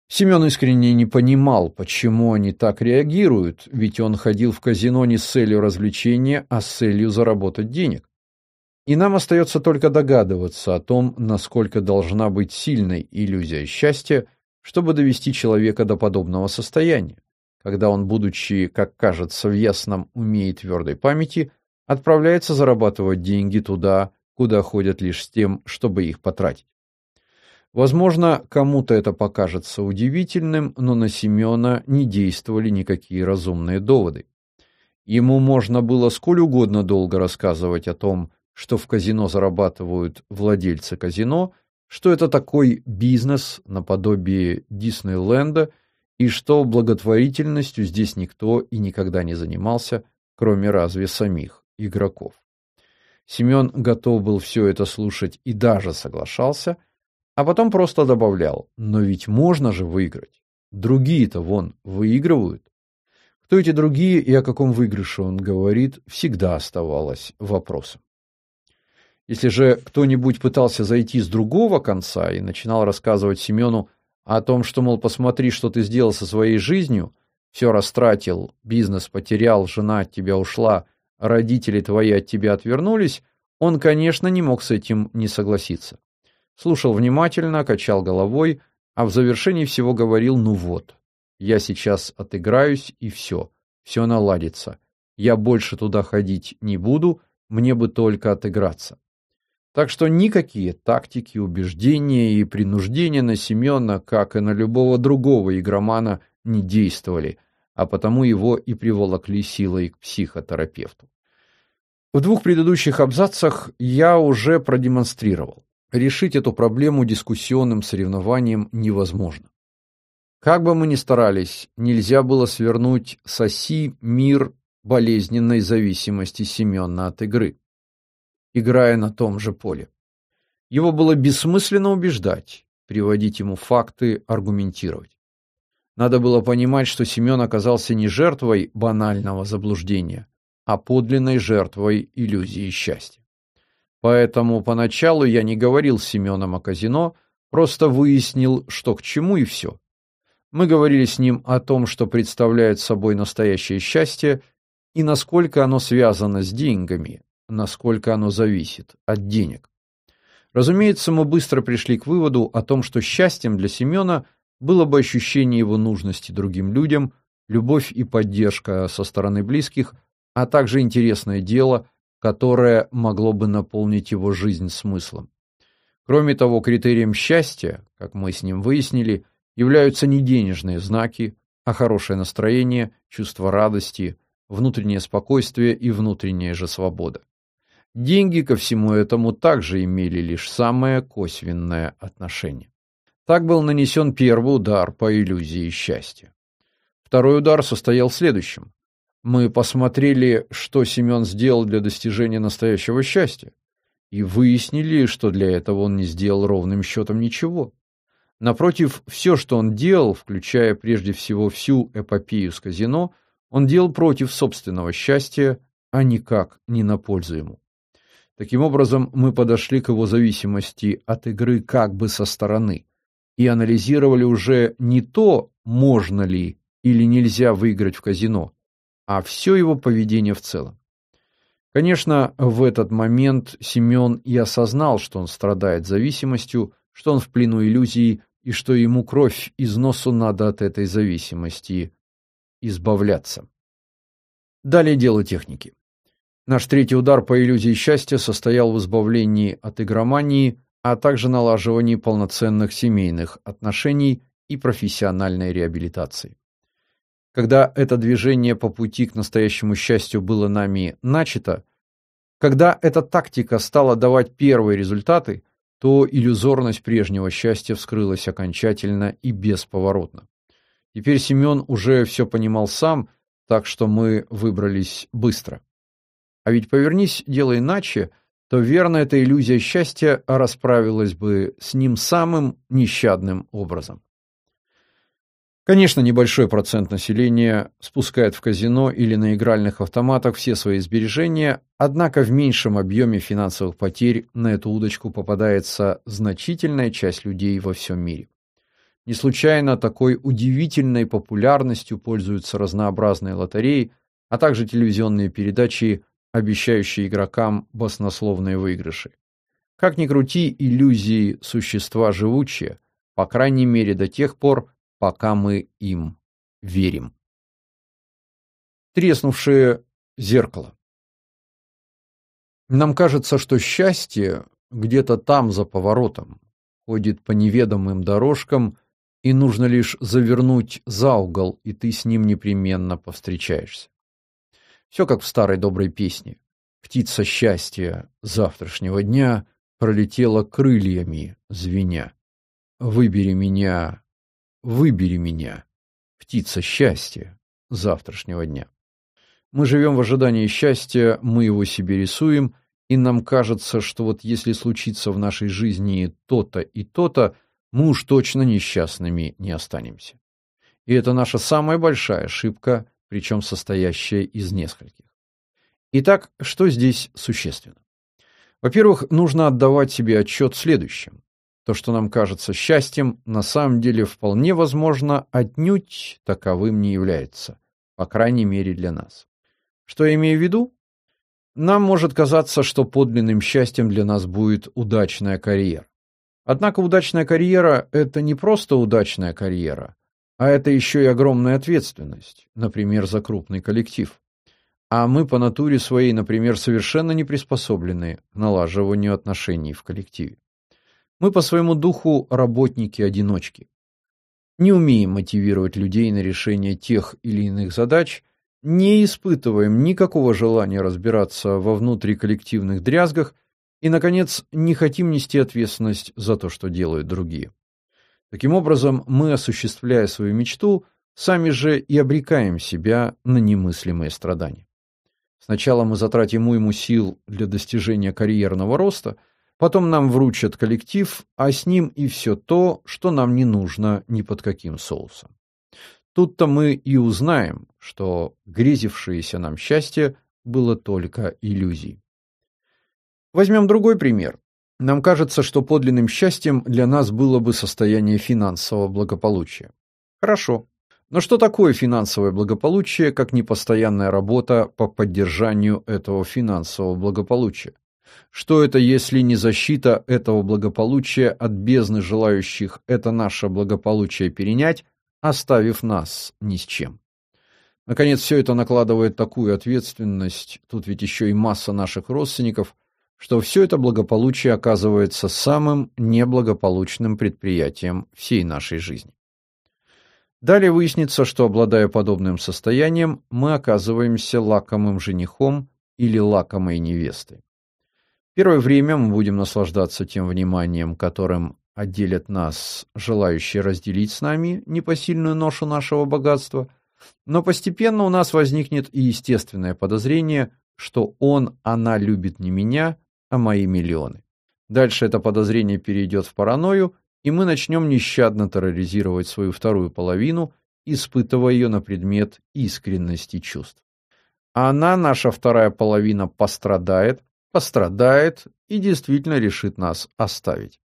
Семен искренне не понимал, почему они так реагируют, ведь он ходил в казино не с целью развлечения, а с целью заработать денег. И нам остается только догадываться о том, насколько должна быть сильной иллюзия счастья, чтобы довести человека до подобного состояния, когда он, будучи, как кажется, в ясном уме и твердой памяти, отправляется зарабатывать деньги туда, куда ходят лишь с тем, чтобы их потратить. Возможно, кому-то это покажется удивительным, но на Семена не действовали никакие разумные доводы. Ему можно было сколь угодно долго рассказывать о том, что в казино зарабатывают владельцы казино, что это такой бизнес наподобие Диснейленда и что благотворительностью здесь никто и никогда не занимался, кроме разве самих игроков. Семен готов был все это слушать и даже соглашался, а потом просто добавлял, но ведь можно же выиграть. Другие-то вон выигрывают. Кто эти другие и о каком выигрыше он говорит, всегда оставалось вопросом. Если же кто-нибудь пытался зайти с другого конца и начинал рассказывать Семену о том, что, мол, посмотри, что ты сделал со своей жизнью, все растратил, бизнес потерял, жена от тебя ушла, родители твои от тебя отвернулись, он, конечно, не мог с этим не согласиться слушал внимательно, качал головой, а в завершении всего говорил «ну вот, я сейчас отыграюсь и все, все наладится. Я больше туда ходить не буду, мне бы только отыграться». Так что никакие тактики, убеждения и принуждения на Семена, как и на любого другого игромана, не действовали, а потому его и приволокли силой к психотерапевту. В двух предыдущих абзацах я уже продемонстрировал. Решить эту проблему дискуссионным соревнованием невозможно. Как бы мы ни старались, нельзя было свернуть с оси мир болезненной зависимости Семёна от игры, играя на том же поле. Его было бессмысленно убеждать, приводить ему факты, аргументировать. Надо было понимать, что Семён оказался не жертвой банального заблуждения, а подлинной жертвой иллюзии счастья. Поэтому поначалу я не говорил с Семеном о казино, просто выяснил, что к чему и все. Мы говорили с ним о том, что представляет собой настоящее счастье и насколько оно связано с деньгами, насколько оно зависит от денег. Разумеется, мы быстро пришли к выводу о том, что счастьем для Семена было бы ощущение его нужности другим людям, любовь и поддержка со стороны близких, а также интересное дело, которое могло бы наполнить его жизнь смыслом. Кроме того, критерием счастья, как мы с ним выяснили, являются не денежные знаки, а хорошее настроение, чувство радости, внутреннее спокойствие и внутренняя же свобода. Деньги ко всему этому также имели лишь самое косвенное отношение. Так был нанесен первый удар по иллюзии счастья. Второй удар состоял в следующем. Мы посмотрели, что Семен сделал для достижения настоящего счастья, и выяснили, что для этого он не сделал ровным счетом ничего. Напротив, все, что он делал, включая прежде всего всю эпопею с казино, он делал против собственного счастья, а никак не на пользу ему. Таким образом, мы подошли к его зависимости от игры как бы со стороны и анализировали уже не то, можно ли или нельзя выиграть в казино, а все его поведение в целом. Конечно, в этот момент Семен и осознал, что он страдает зависимостью, что он в плену иллюзии и что ему кровь из носу надо от этой зависимости избавляться. Далее дело техники. Наш третий удар по иллюзии счастья состоял в избавлении от игромании, а также налаживании полноценных семейных отношений и профессиональной реабилитации. Когда это движение по пути к настоящему счастью было нами начато, когда эта тактика стала давать первые результаты, то иллюзорность прежнего счастья вскрылась окончательно и бесповоротно. Теперь Семен уже все понимал сам, так что мы выбрались быстро. А ведь повернись дело иначе, то верно эта иллюзия счастья расправилась бы с ним самым нещадным образом. Конечно, небольшой процент населения спускает в казино или на игральных автоматах все свои сбережения, однако в меньшем объеме финансовых потерь на эту удочку попадается значительная часть людей во всем мире. Не случайно такой удивительной популярностью пользуются разнообразные лотереи, а также телевизионные передачи обещающие игрокам баснословные выигрыши. Как ни крути, иллюзии существа живучие, по крайней мере до тех пор, пока мы им верим. Треснувшее зеркало. Нам кажется, что счастье где-то там за поворотом, ходит по неведомым дорожкам, и нужно лишь завернуть за угол, и ты с ним непременно повстречаешься. Все как в старой доброй песне. Птица счастья завтрашнего дня пролетела крыльями, звеня. Выбери меня, выбери меня, птица счастья завтрашнего дня. Мы живем в ожидании счастья, мы его себе рисуем, и нам кажется, что вот если случится в нашей жизни то-то и то-то, мы уж точно несчастными не останемся. И это наша самая большая ошибка, причем состоящая из нескольких. Итак, что здесь существенно? Во-первых, нужно отдавать себе отчет в следующем. То, что нам кажется счастьем, на самом деле вполне возможно отнюдь таковым не является, по крайней мере для нас. Что я имею в виду? Нам может казаться, что подлинным счастьем для нас будет удачная карьера. Однако удачная карьера – это не просто удачная карьера, а это еще и огромная ответственность, например, за крупный коллектив. А мы по натуре своей, например, совершенно не приспособлены к налаживанию отношений в коллективе. Мы по своему духу работники-одиночки. не умеем мотивировать людей на решение тех или иных задач, не испытываем никакого желания разбираться во внутриколлективных дрязгах и, наконец, не хотим нести ответственность за то, что делают другие. Таким образом, мы, осуществляя свою мечту, сами же и обрекаем себя на немыслимые страдания. Сначала мы затратим уйму сил для достижения карьерного роста, потом нам вручат коллектив, а с ним и все то, что нам не нужно ни под каким соусом. Тут-то мы и узнаем, что грезившееся нам счастье было только иллюзией. Возьмем другой пример. Нам кажется, что подлинным счастьем для нас было бы состояние финансового благополучия. Хорошо. Но что такое финансовое благополучие, как непостоянная работа по поддержанию этого финансового благополучия? Что это, если не защита этого благополучия от бездны желающих это наше благополучие перенять, оставив нас ни с чем? Наконец, все это накладывает такую ответственность, тут ведь еще и масса наших родственников – что все это благополучие оказывается самым неблагополучным предприятием всей нашей жизни. Далее выяснится, что обладая подобным состоянием, мы оказываемся лакомым женихом или лакомой невестой. Первое время мы будем наслаждаться тем вниманием, которым отделят нас желающие разделить с нами непосильную ношу нашего богатства, но постепенно у нас возникнет и естественное подозрение, что он, она любит не меня, а мои миллионы. Дальше это подозрение перейдет в паранойю, и мы начнем нещадно терроризировать свою вторую половину, испытывая ее на предмет искренности чувств. А она, наша вторая половина, пострадает, пострадает и действительно решит нас оставить.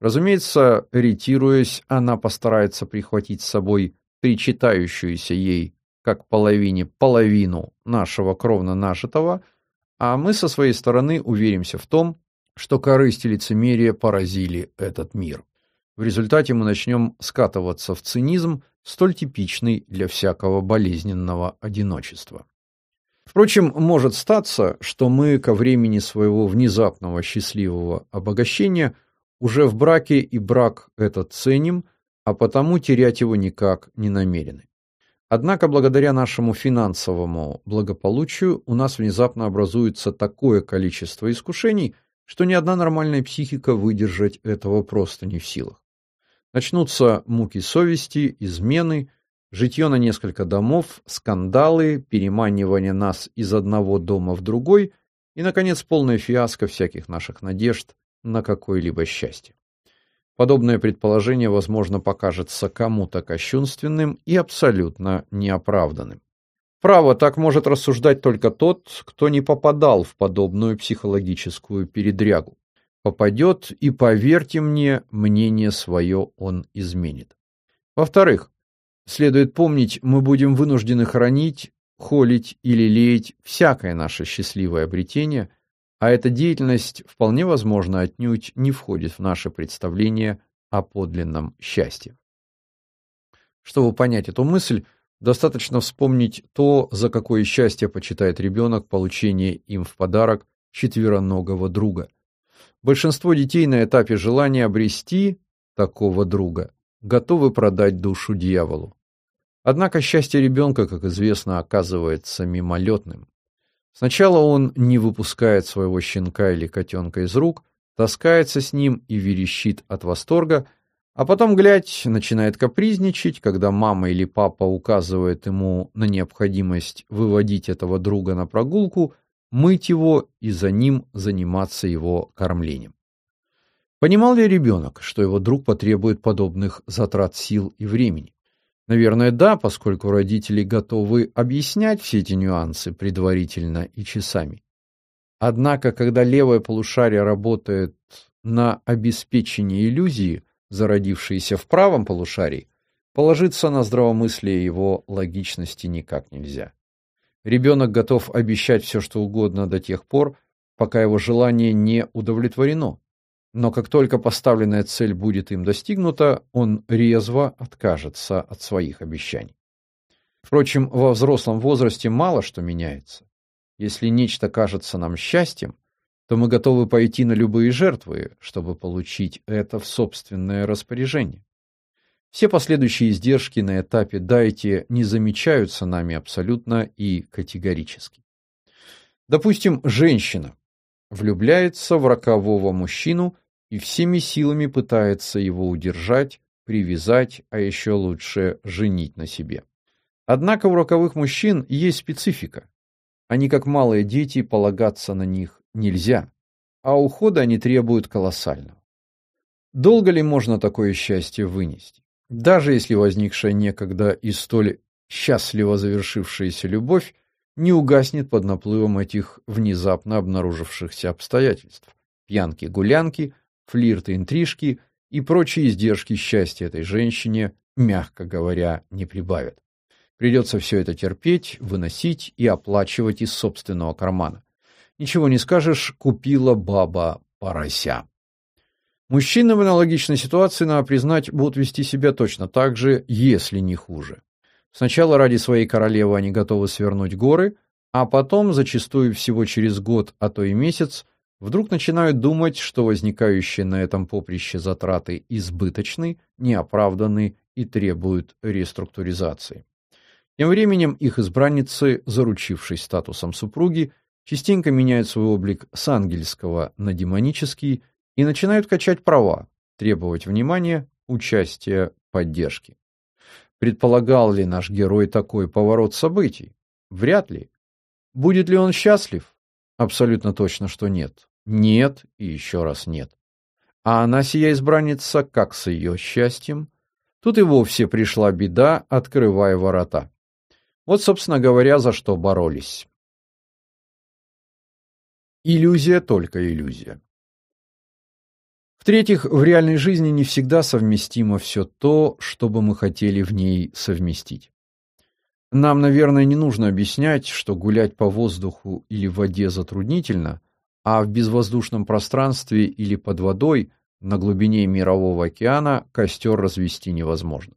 Разумеется, ретируясь, она постарается прихватить с собой причитающуюся ей как половине половину нашего кровно нажитого – а мы со своей стороны уверимся в том, что корысть и лицемерие поразили этот мир. В результате мы начнем скатываться в цинизм, столь типичный для всякого болезненного одиночества. Впрочем, может статься, что мы ко времени своего внезапного счастливого обогащения уже в браке и брак этот ценим, а потому терять его никак не намерены. Однако благодаря нашему финансовому благополучию у нас внезапно образуется такое количество искушений, что ни одна нормальная психика выдержать этого просто не в силах. Начнутся муки совести, измены, житье на несколько домов, скандалы, переманивание нас из одного дома в другой и, наконец, полная фиаско всяких наших надежд на какое-либо счастье. Подобное предположение, возможно, покажется кому-то кощунственным и абсолютно неоправданным. Право, так может рассуждать только тот, кто не попадал в подобную психологическую передрягу. Попадет, и, поверьте мне, мнение свое он изменит. Во-вторых, следует помнить, мы будем вынуждены хранить, холить или леять всякое наше счастливое обретение, а эта деятельность вполне возможно отнюдь не входит в наше представление о подлинном счастье. Чтобы понять эту мысль, достаточно вспомнить то, за какое счастье почитает ребенок получение им в подарок четвероногого друга. Большинство детей на этапе желания обрести такого друга готовы продать душу дьяволу. Однако счастье ребенка, как известно, оказывается мимолетным. Сначала он не выпускает своего щенка или котенка из рук, таскается с ним и верещит от восторга, а потом, глядь, начинает капризничать, когда мама или папа указывает ему на необходимость выводить этого друга на прогулку, мыть его и за ним заниматься его кормлением. Понимал ли ребенок, что его друг потребует подобных затрат сил и времени? Наверное, да, поскольку родители готовы объяснять все эти нюансы предварительно и часами. Однако, когда левое полушарие работает на обеспечение иллюзии, зародившейся в правом полушарии, положиться на здравомыслие его логичности никак нельзя. Ребенок готов обещать все, что угодно до тех пор, пока его желание не удовлетворено. Но как только поставленная цель будет им достигнута, он резво откажется от своих обещаний. Впрочем, во взрослом возрасте мало что меняется. Если нечто кажется нам счастьем, то мы готовы пойти на любые жертвы, чтобы получить это в собственное распоряжение. Все последующие издержки на этапе «дайте» не замечаются нами абсолютно и категорически. Допустим, женщина влюбляется в рокового мужчину и всеми силами пытается его удержать, привязать, а еще лучше женить на себе. Однако у роковых мужчин есть специфика. Они, как малые дети, полагаться на них нельзя, а ухода они требуют колоссального. Долго ли можно такое счастье вынести? Даже если возникшая некогда и столь счастливо завершившаяся любовь не угаснет под наплывом этих внезапно обнаружившихся обстоятельств. Пьянки-гулянки, флирты, интрижки и прочие издержки счастья этой женщине, мягко говоря, не прибавят. Придется все это терпеть, выносить и оплачивать из собственного кармана. Ничего не скажешь, купила баба порося. Мужчины в аналогичной ситуации, надо признать, будут вести себя точно так же, если не хуже. Сначала ради своей королевы они готовы свернуть горы, а потом, зачастую всего через год, а то и месяц, вдруг начинают думать, что возникающие на этом поприще затраты избыточны, неоправданы и требуют реструктуризации. Тем временем их избранницы, заручившись статусом супруги, частенько меняют свой облик с ангельского на демонический и начинают качать права, требовать внимания, участия, поддержки. Предполагал ли наш герой такой поворот событий? Вряд ли. Будет ли он счастлив? Абсолютно точно, что нет. Нет и еще раз нет. А она, сия избранница, как с ее счастьем? Тут и вовсе пришла беда, открывая ворота. Вот, собственно говоря, за что боролись. Иллюзия только иллюзия. В-третьих, в реальной жизни не всегда совместимо все то, что бы мы хотели в ней совместить. Нам, наверное, не нужно объяснять, что гулять по воздуху или в воде затруднительно, а в безвоздушном пространстве или под водой на глубине мирового океана костер развести невозможно.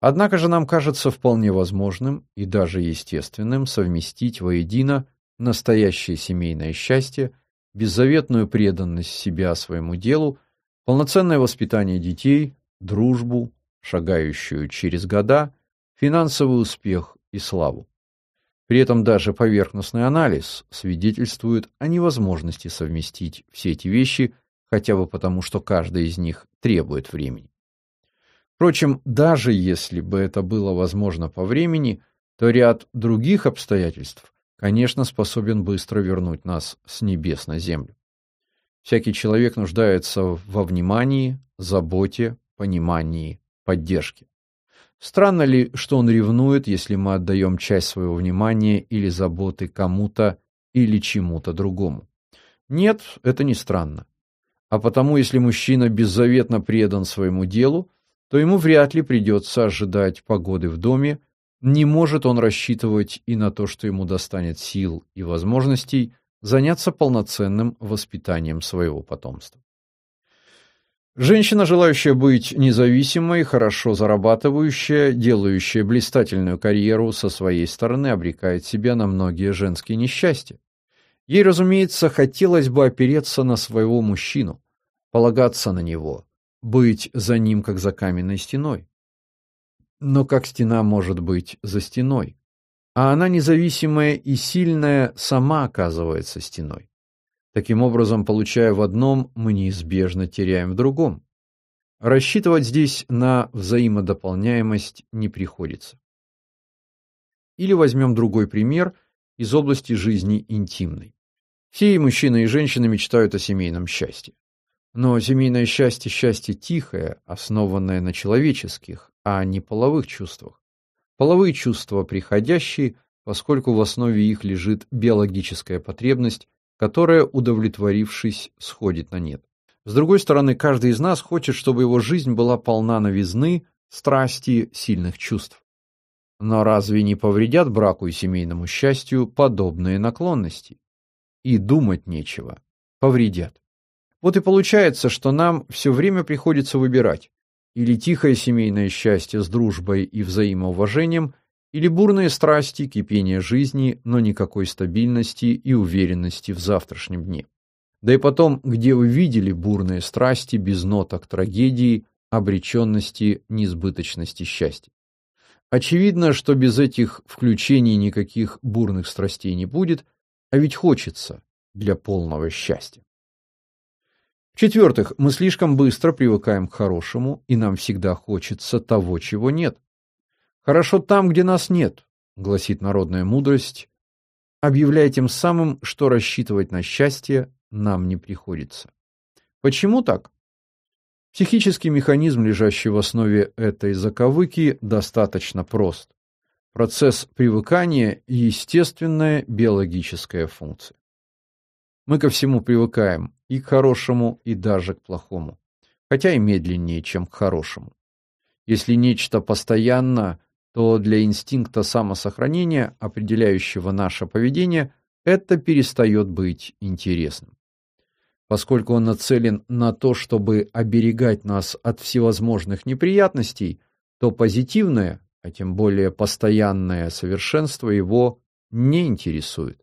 Однако же нам кажется вполне возможным и даже естественным совместить воедино настоящее семейное счастье беззаветную преданность себя своему делу, полноценное воспитание детей, дружбу, шагающую через года, финансовый успех и славу. При этом даже поверхностный анализ свидетельствует о невозможности совместить все эти вещи, хотя бы потому, что каждая из них требует времени. Впрочем, даже если бы это было возможно по времени, то ряд других обстоятельств конечно, способен быстро вернуть нас с небес на землю. Всякий человек нуждается во внимании, заботе, понимании, поддержке. Странно ли, что он ревнует, если мы отдаем часть своего внимания или заботы кому-то или чему-то другому? Нет, это не странно. А потому, если мужчина беззаветно предан своему делу, то ему вряд ли придется ожидать погоды в доме не может он рассчитывать и на то, что ему достанет сил и возможностей заняться полноценным воспитанием своего потомства. Женщина, желающая быть независимой, хорошо зарабатывающая, делающая блистательную карьеру со своей стороны, обрекает себя на многие женские несчастья. Ей, разумеется, хотелось бы опереться на своего мужчину, полагаться на него, быть за ним как за каменной стеной. Но как стена может быть за стеной? А она независимая и сильная сама оказывается стеной. Таким образом, получая в одном, мы неизбежно теряем в другом. Рассчитывать здесь на взаимодополняемость не приходится. Или возьмем другой пример из области жизни интимной. Все и мужчины, и женщины мечтают о семейном счастье. Но семейное счастье – счастье тихое, основанное на человеческих, а не половых чувствах. Половые чувства приходящие, поскольку в основе их лежит биологическая потребность, которая, удовлетворившись, сходит на нет. С другой стороны, каждый из нас хочет, чтобы его жизнь была полна новизны, страсти, сильных чувств. Но разве не повредят браку и семейному счастью подобные наклонности? И думать нечего. Повредят. Вот и получается, что нам все время приходится выбирать или тихое семейное счастье с дружбой и взаимоуважением, или бурные страсти, кипение жизни, но никакой стабильности и уверенности в завтрашнем дне. Да и потом, где вы видели бурные страсти без ноток трагедии, обреченности, несбыточности счастья. Очевидно, что без этих включений никаких бурных страстей не будет, а ведь хочется для полного счастья. В-четвертых, мы слишком быстро привыкаем к хорошему, и нам всегда хочется того, чего нет. Хорошо там, где нас нет, гласит народная мудрость, объявляя тем самым, что рассчитывать на счастье нам не приходится. Почему так? Психический механизм, лежащий в основе этой заковыки, достаточно прост. Процесс привыкания – естественная биологическая функция. Мы ко всему привыкаем, и к хорошему, и даже к плохому, хотя и медленнее, чем к хорошему. Если нечто постоянно, то для инстинкта самосохранения, определяющего наше поведение, это перестает быть интересным. Поскольку он нацелен на то, чтобы оберегать нас от всевозможных неприятностей, то позитивное, а тем более постоянное совершенство его не интересует.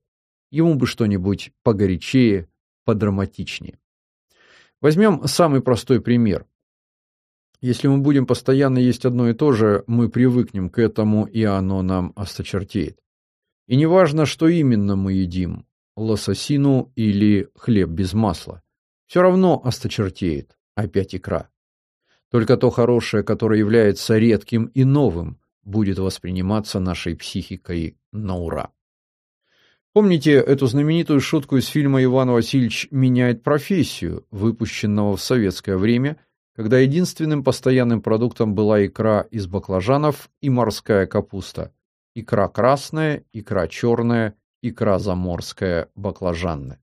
Ему бы что-нибудь погорячее, подраматичнее. Возьмем самый простой пример. Если мы будем постоянно есть одно и то же, мы привыкнем к этому, и оно нам осточертеет. И неважно, что именно мы едим лососину или хлеб без масла. Все равно осточертеет, опять икра. Только то хорошее, которое является редким и новым, будет восприниматься нашей психикой на ура. Помните эту знаменитую шутку из фильма «Иван Васильевич меняет профессию», выпущенного в советское время, когда единственным постоянным продуктом была икра из баклажанов и морская капуста. Икра красная, икра черная икра заморская, баклажанная.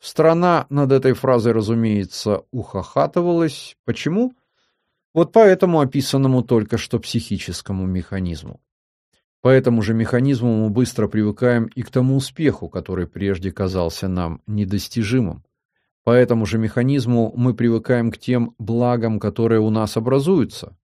Страна над этой фразой, разумеется, ухахатывалась. Почему? Вот по этому описанному только что психическому механизму. По этому же механизму мы быстро привыкаем и к тому успеху, который прежде казался нам недостижимым. По этому же механизму мы привыкаем к тем благам, которые у нас образуются.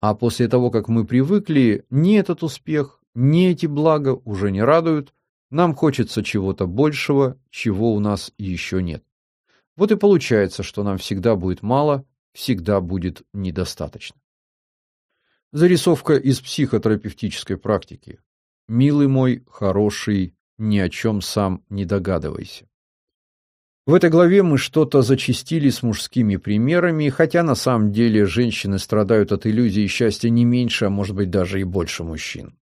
А после того, как мы привыкли, ни этот успех, ни эти блага уже не радуют, нам хочется чего-то большего, чего у нас еще нет. Вот и получается, что нам всегда будет мало, всегда будет недостаточно. Зарисовка из психотерапевтической практики. Милый мой, хороший, ни о чем сам не догадывайся. В этой главе мы что-то зачастили с мужскими примерами, хотя на самом деле женщины страдают от иллюзии счастья не меньше, а может быть даже и больше мужчин.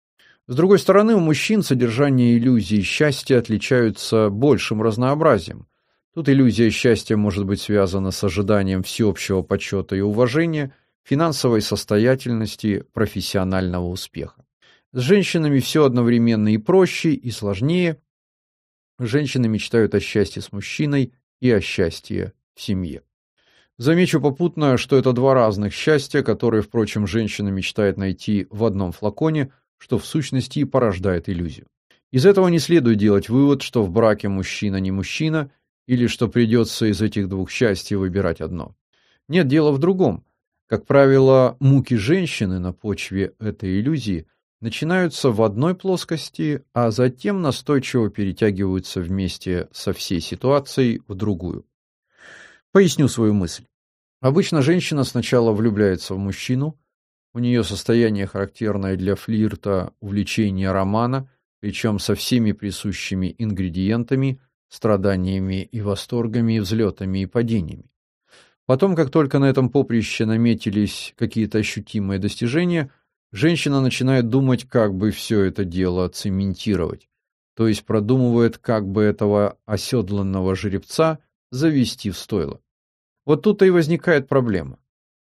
С другой стороны, у мужчин содержание иллюзий счастья отличаются большим разнообразием. Тут иллюзия счастья может быть связана с ожиданием всеобщего почета и уважения, финансовой состоятельности, профессионального успеха. С женщинами все одновременно и проще, и сложнее. Женщины мечтают о счастье с мужчиной и о счастье в семье. Замечу попутно, что это два разных счастья, которые, впрочем, женщина мечтает найти в одном флаконе, что в сущности и порождает иллюзию. Из этого не следует делать вывод, что в браке мужчина не мужчина или что придется из этих двух счастий выбирать одно. Нет, дело в другом. Как правило, муки женщины на почве этой иллюзии начинаются в одной плоскости, а затем настойчиво перетягиваются вместе со всей ситуацией в другую. Поясню свою мысль. Обычно женщина сначала влюбляется в мужчину, у нее состояние характерное для флирта, увлечение романа, причем со всеми присущими ингредиентами, страданиями и восторгами, взлетами и падениями. Потом, как только на этом поприще наметились какие-то ощутимые достижения, женщина начинает думать, как бы все это дело цементировать, то есть продумывает, как бы этого оседланного жеребца завести в стойло. Вот тут-то и возникает проблема.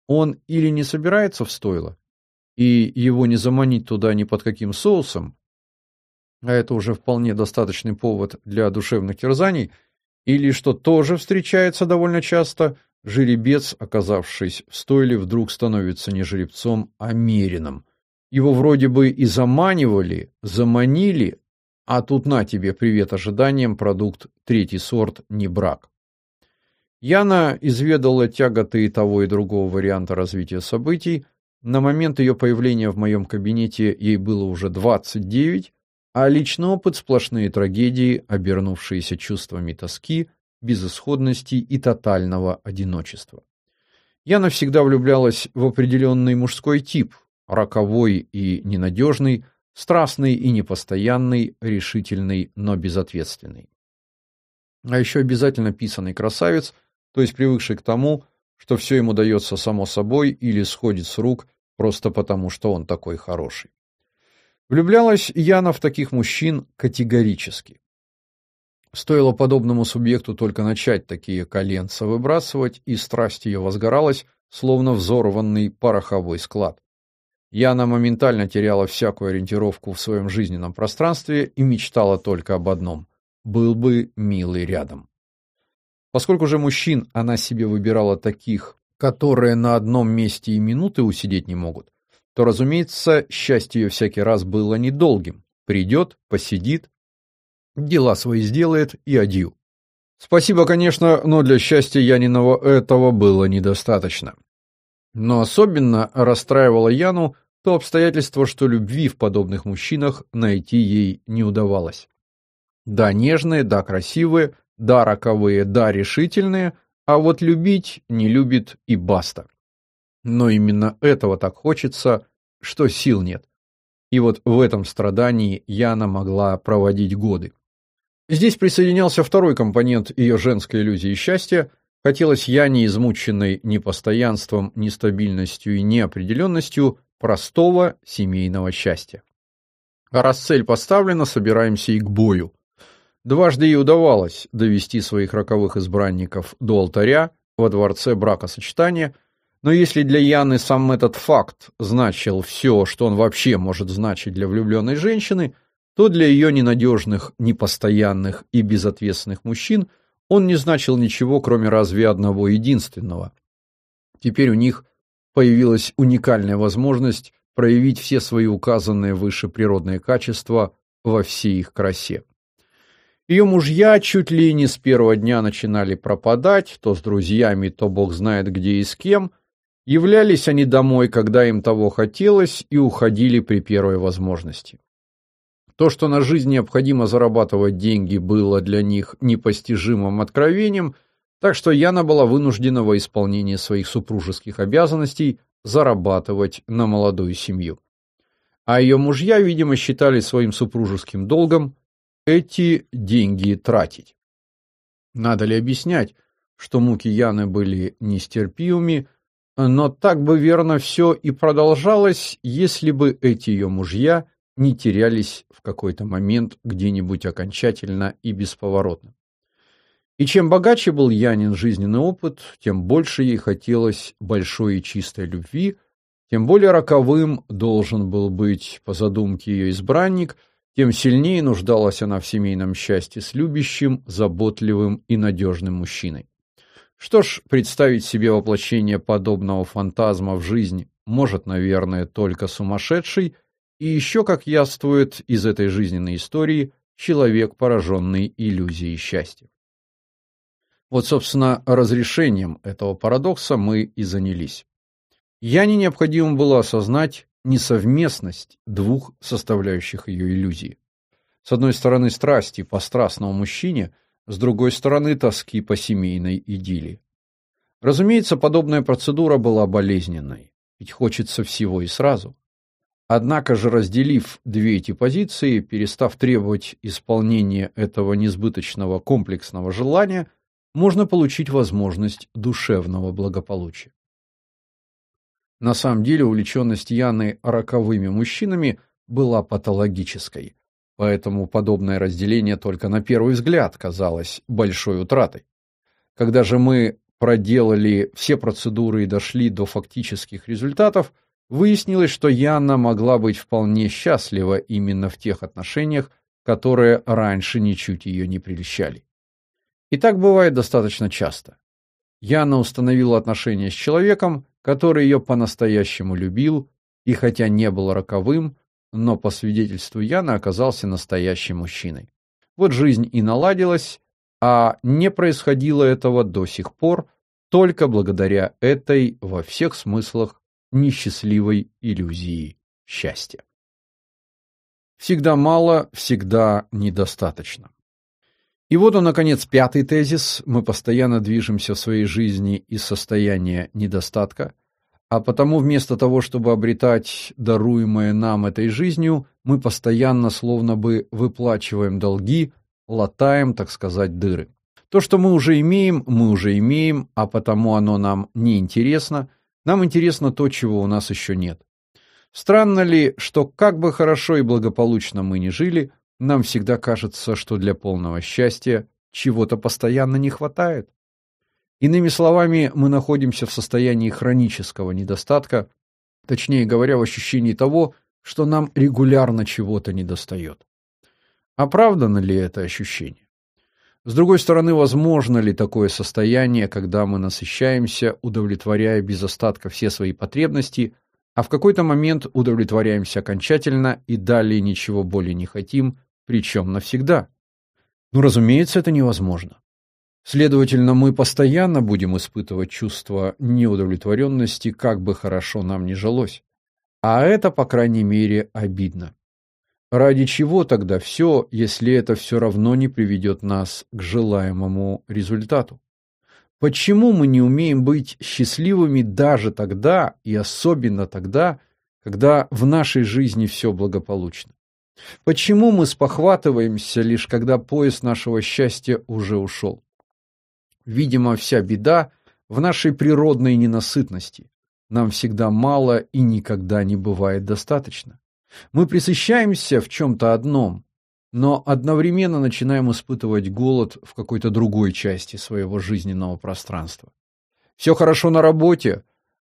Он или не собирается в стойло, и его не заманить туда ни под каким соусом, а это уже вполне достаточный повод для душевных терзаний, или, что тоже встречается довольно часто, жеребец, оказавшись в стойле, вдруг становится не жеребцом, а мерином. Его вроде бы и заманивали, заманили, а тут на тебе привет ожиданиям, продукт третий сорт, не брак. Яна изведала тяготы и того и другого варианта развития событий. На момент ее появления в моем кабинете ей было уже 29, а личный опыт сплошные трагедии, обернувшиеся чувствами тоски, безысходности и тотального одиночества. Я навсегда влюблялась в определенный мужской тип, роковой и ненадежный, страстный и непостоянный, решительный, но безответственный. А еще обязательно писанный красавец, то есть привыкший к тому, что все ему дается само собой или сходит с рук просто потому, что он такой хороший. Влюблялась Яна в таких мужчин категорически. Стоило подобному субъекту только начать такие коленца выбрасывать, и страсть ее возгоралась, словно взорванный пороховой склад. Яна моментально теряла всякую ориентировку в своем жизненном пространстве и мечтала только об одном — был бы милый рядом. Поскольку же мужчин она себе выбирала таких, которые на одном месте и минуты усидеть не могут, то, разумеется, счастье ее всякий раз было недолгим. Придет, посидит, дела свои сделает и адью. Спасибо, конечно, но для счастья Яниного этого было недостаточно. Но особенно расстраивало Яну то обстоятельство, что любви в подобных мужчинах найти ей не удавалось. Да, нежные, да, красивые, да, роковые, да, решительные, а вот любить не любит и баста. Но именно этого так хочется, что сил нет. И вот в этом страдании Яна могла проводить годы. Здесь присоединялся второй компонент ее женской иллюзии счастья. Хотелось Яне, измученной непостоянством, нестабильностью и неопределенностью, простого семейного счастья. А раз цель поставлена, собираемся и к бою. Дважды ей удавалось довести своих роковых избранников до алтаря во дворце бракосочетания, но если для Яны сам этот факт значил все, что он вообще может значить для влюбленной женщины, то для ее ненадежных, непостоянных и безответственных мужчин он не значил ничего, кроме разве одного единственного. Теперь у них появилась уникальная возможность проявить все свои указанные выше природные качества во всей их красе. Ее мужья чуть ли не с первого дня начинали пропадать, то с друзьями, то бог знает где и с кем. Являлись они домой, когда им того хотелось, и уходили при первой возможности. То, что на жизнь необходимо зарабатывать деньги, было для них непостижимым откровением, так что Яна была вынуждена во исполнение своих супружеских обязанностей зарабатывать на молодую семью. А ее мужья, видимо, считали своим супружеским долгом эти деньги тратить. Надо ли объяснять, что муки Яны были нестерпимыми, но так бы верно все и продолжалось, если бы эти ее мужья не терялись в какой-то момент где-нибудь окончательно и бесповоротно. И чем богаче был Янин жизненный опыт, тем больше ей хотелось большой и чистой любви, тем более роковым должен был быть, по задумке ее избранник – тем сильнее нуждалась она в семейном счастье с любящим, заботливым и надежным мужчиной. Что ж, представить себе воплощение подобного фантазма в жизнь может, наверное, только сумасшедший, и еще, как яствует из этой жизненной истории, человек, пораженный иллюзией счастья. Вот, собственно, разрешением этого парадокса мы и занялись. Яне необходимо было осознать, несовместность двух составляющих ее иллюзии. С одной стороны страсти по страстному мужчине, с другой стороны тоски по семейной идиллии. Разумеется, подобная процедура была болезненной, ведь хочется всего и сразу. Однако же, разделив две эти позиции, перестав требовать исполнения этого несбыточного комплексного желания, можно получить возможность душевного благополучия. На самом деле увлеченность Яны роковыми мужчинами была патологической, поэтому подобное разделение только на первый взгляд казалось большой утратой. Когда же мы проделали все процедуры и дошли до фактических результатов, выяснилось, что Яна могла быть вполне счастлива именно в тех отношениях, которые раньше ничуть ее не прельщали. И так бывает достаточно часто. Яна установила отношения с человеком, который ее по-настоящему любил и хотя не был роковым, но по свидетельству Яны оказался настоящим мужчиной. Вот жизнь и наладилась, а не происходило этого до сих пор только благодаря этой во всех смыслах несчастливой иллюзии счастья. Всегда мало, всегда недостаточно. И вот он, наконец, пятый тезис. Мы постоянно движемся в своей жизни из состояния недостатка, а потому вместо того, чтобы обретать даруемое нам этой жизнью, мы постоянно словно бы выплачиваем долги, латаем, так сказать, дыры. То, что мы уже имеем, мы уже имеем, а потому оно нам не интересно. Нам интересно то, чего у нас еще нет. Странно ли, что как бы хорошо и благополучно мы ни жили, нам всегда кажется, что для полного счастья чего-то постоянно не хватает. Иными словами, мы находимся в состоянии хронического недостатка, точнее говоря, в ощущении того, что нам регулярно чего-то недостает. Оправдано ли это ощущение? С другой стороны, возможно ли такое состояние, когда мы насыщаемся, удовлетворяя без остатка все свои потребности, а в какой-то момент удовлетворяемся окончательно и далее ничего более не хотим, причем навсегда. Ну, разумеется, это невозможно. Следовательно, мы постоянно будем испытывать чувство неудовлетворенности, как бы хорошо нам ни жилось. А это, по крайней мере, обидно. Ради чего тогда все, если это все равно не приведет нас к желаемому результату? Почему мы не умеем быть счастливыми даже тогда и особенно тогда, когда в нашей жизни все благополучно? Почему мы спохватываемся лишь когда поезд нашего счастья уже ушел? Видимо, вся беда в нашей природной ненасытности. Нам всегда мало и никогда не бывает достаточно. Мы присыщаемся в чем-то одном, но одновременно начинаем испытывать голод в какой-то другой части своего жизненного пространства. Все хорошо на работе,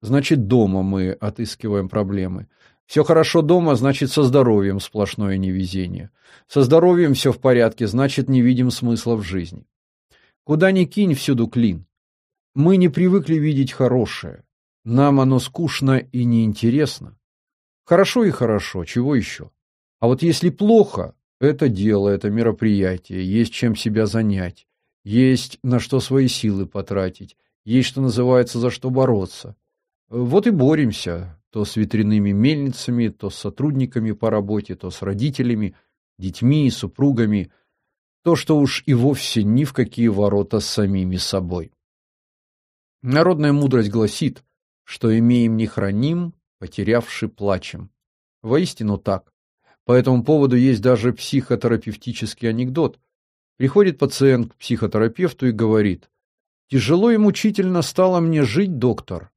значит, дома мы отыскиваем проблемы. Все хорошо дома, значит, со здоровьем сплошное невезение. Со здоровьем все в порядке, значит, не видим смысла в жизни. Куда ни кинь, всюду клин. Мы не привыкли видеть хорошее. Нам оно скучно и неинтересно. Хорошо и хорошо, чего еще? А вот если плохо, это дело, это мероприятие, есть чем себя занять, есть на что свои силы потратить, есть, что называется, за что бороться. Вот и боремся, то с ветряными мельницами, то с сотрудниками по работе, то с родителями, детьми, супругами, то, что уж и вовсе ни в какие ворота с самими собой. Народная мудрость гласит, что имеем не храним, потерявши плачем. Воистину так. По этому поводу есть даже психотерапевтический анекдот. Приходит пациент к психотерапевту и говорит, «Тяжело и мучительно стало мне жить, доктор.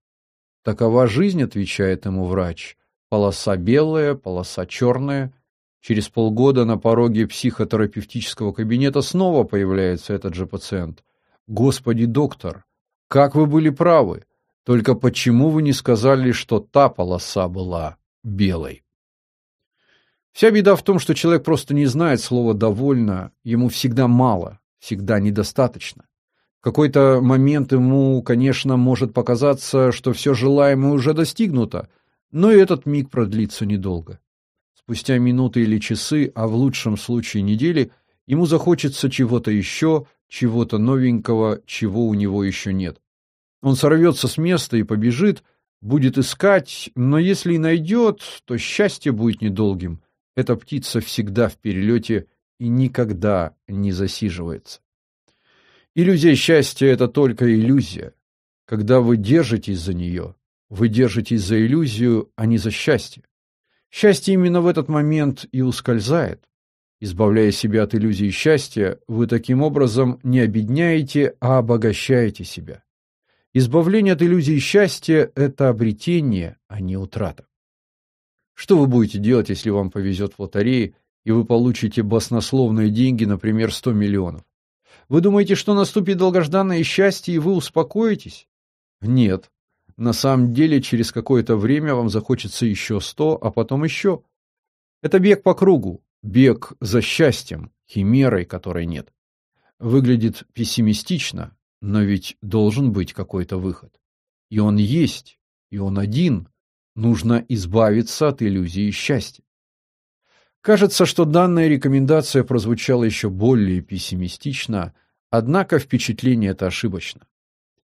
Такова жизнь, отвечает ему врач. Полоса белая, полоса черная. Через полгода на пороге психотерапевтического кабинета снова появляется этот же пациент. Господи, доктор, как вы были правы. Только почему вы не сказали, что та полоса была белой? Вся беда в том, что человек просто не знает слова «довольно», ему всегда мало, всегда недостаточно какой-то момент ему, конечно, может показаться, что все желаемое уже достигнуто, но и этот миг продлится недолго. Спустя минуты или часы, а в лучшем случае недели, ему захочется чего-то еще, чего-то новенького, чего у него еще нет. Он сорвется с места и побежит, будет искать, но если и найдет, то счастье будет недолгим. Эта птица всегда в перелете и никогда не засиживается. Иллюзия счастья – это только иллюзия. Когда вы держитесь за нее, вы держитесь за иллюзию, а не за счастье. Счастье именно в этот момент и ускользает. Избавляя себя от иллюзии счастья, вы таким образом не обедняете, а обогащаете себя. Избавление от иллюзии счастья – это обретение, а не утрата. Что вы будете делать, если вам повезет в лотерее, и вы получите баснословные деньги, например, 100 миллионов? Вы думаете, что наступит долгожданное счастье, и вы успокоитесь? Нет. На самом деле, через какое-то время вам захочется еще сто, а потом еще. Это бег по кругу, бег за счастьем, химерой, которой нет. Выглядит пессимистично, но ведь должен быть какой-то выход. И он есть, и он один. Нужно избавиться от иллюзии счастья. Кажется, что данная рекомендация прозвучала еще более пессимистично, однако впечатление это ошибочно.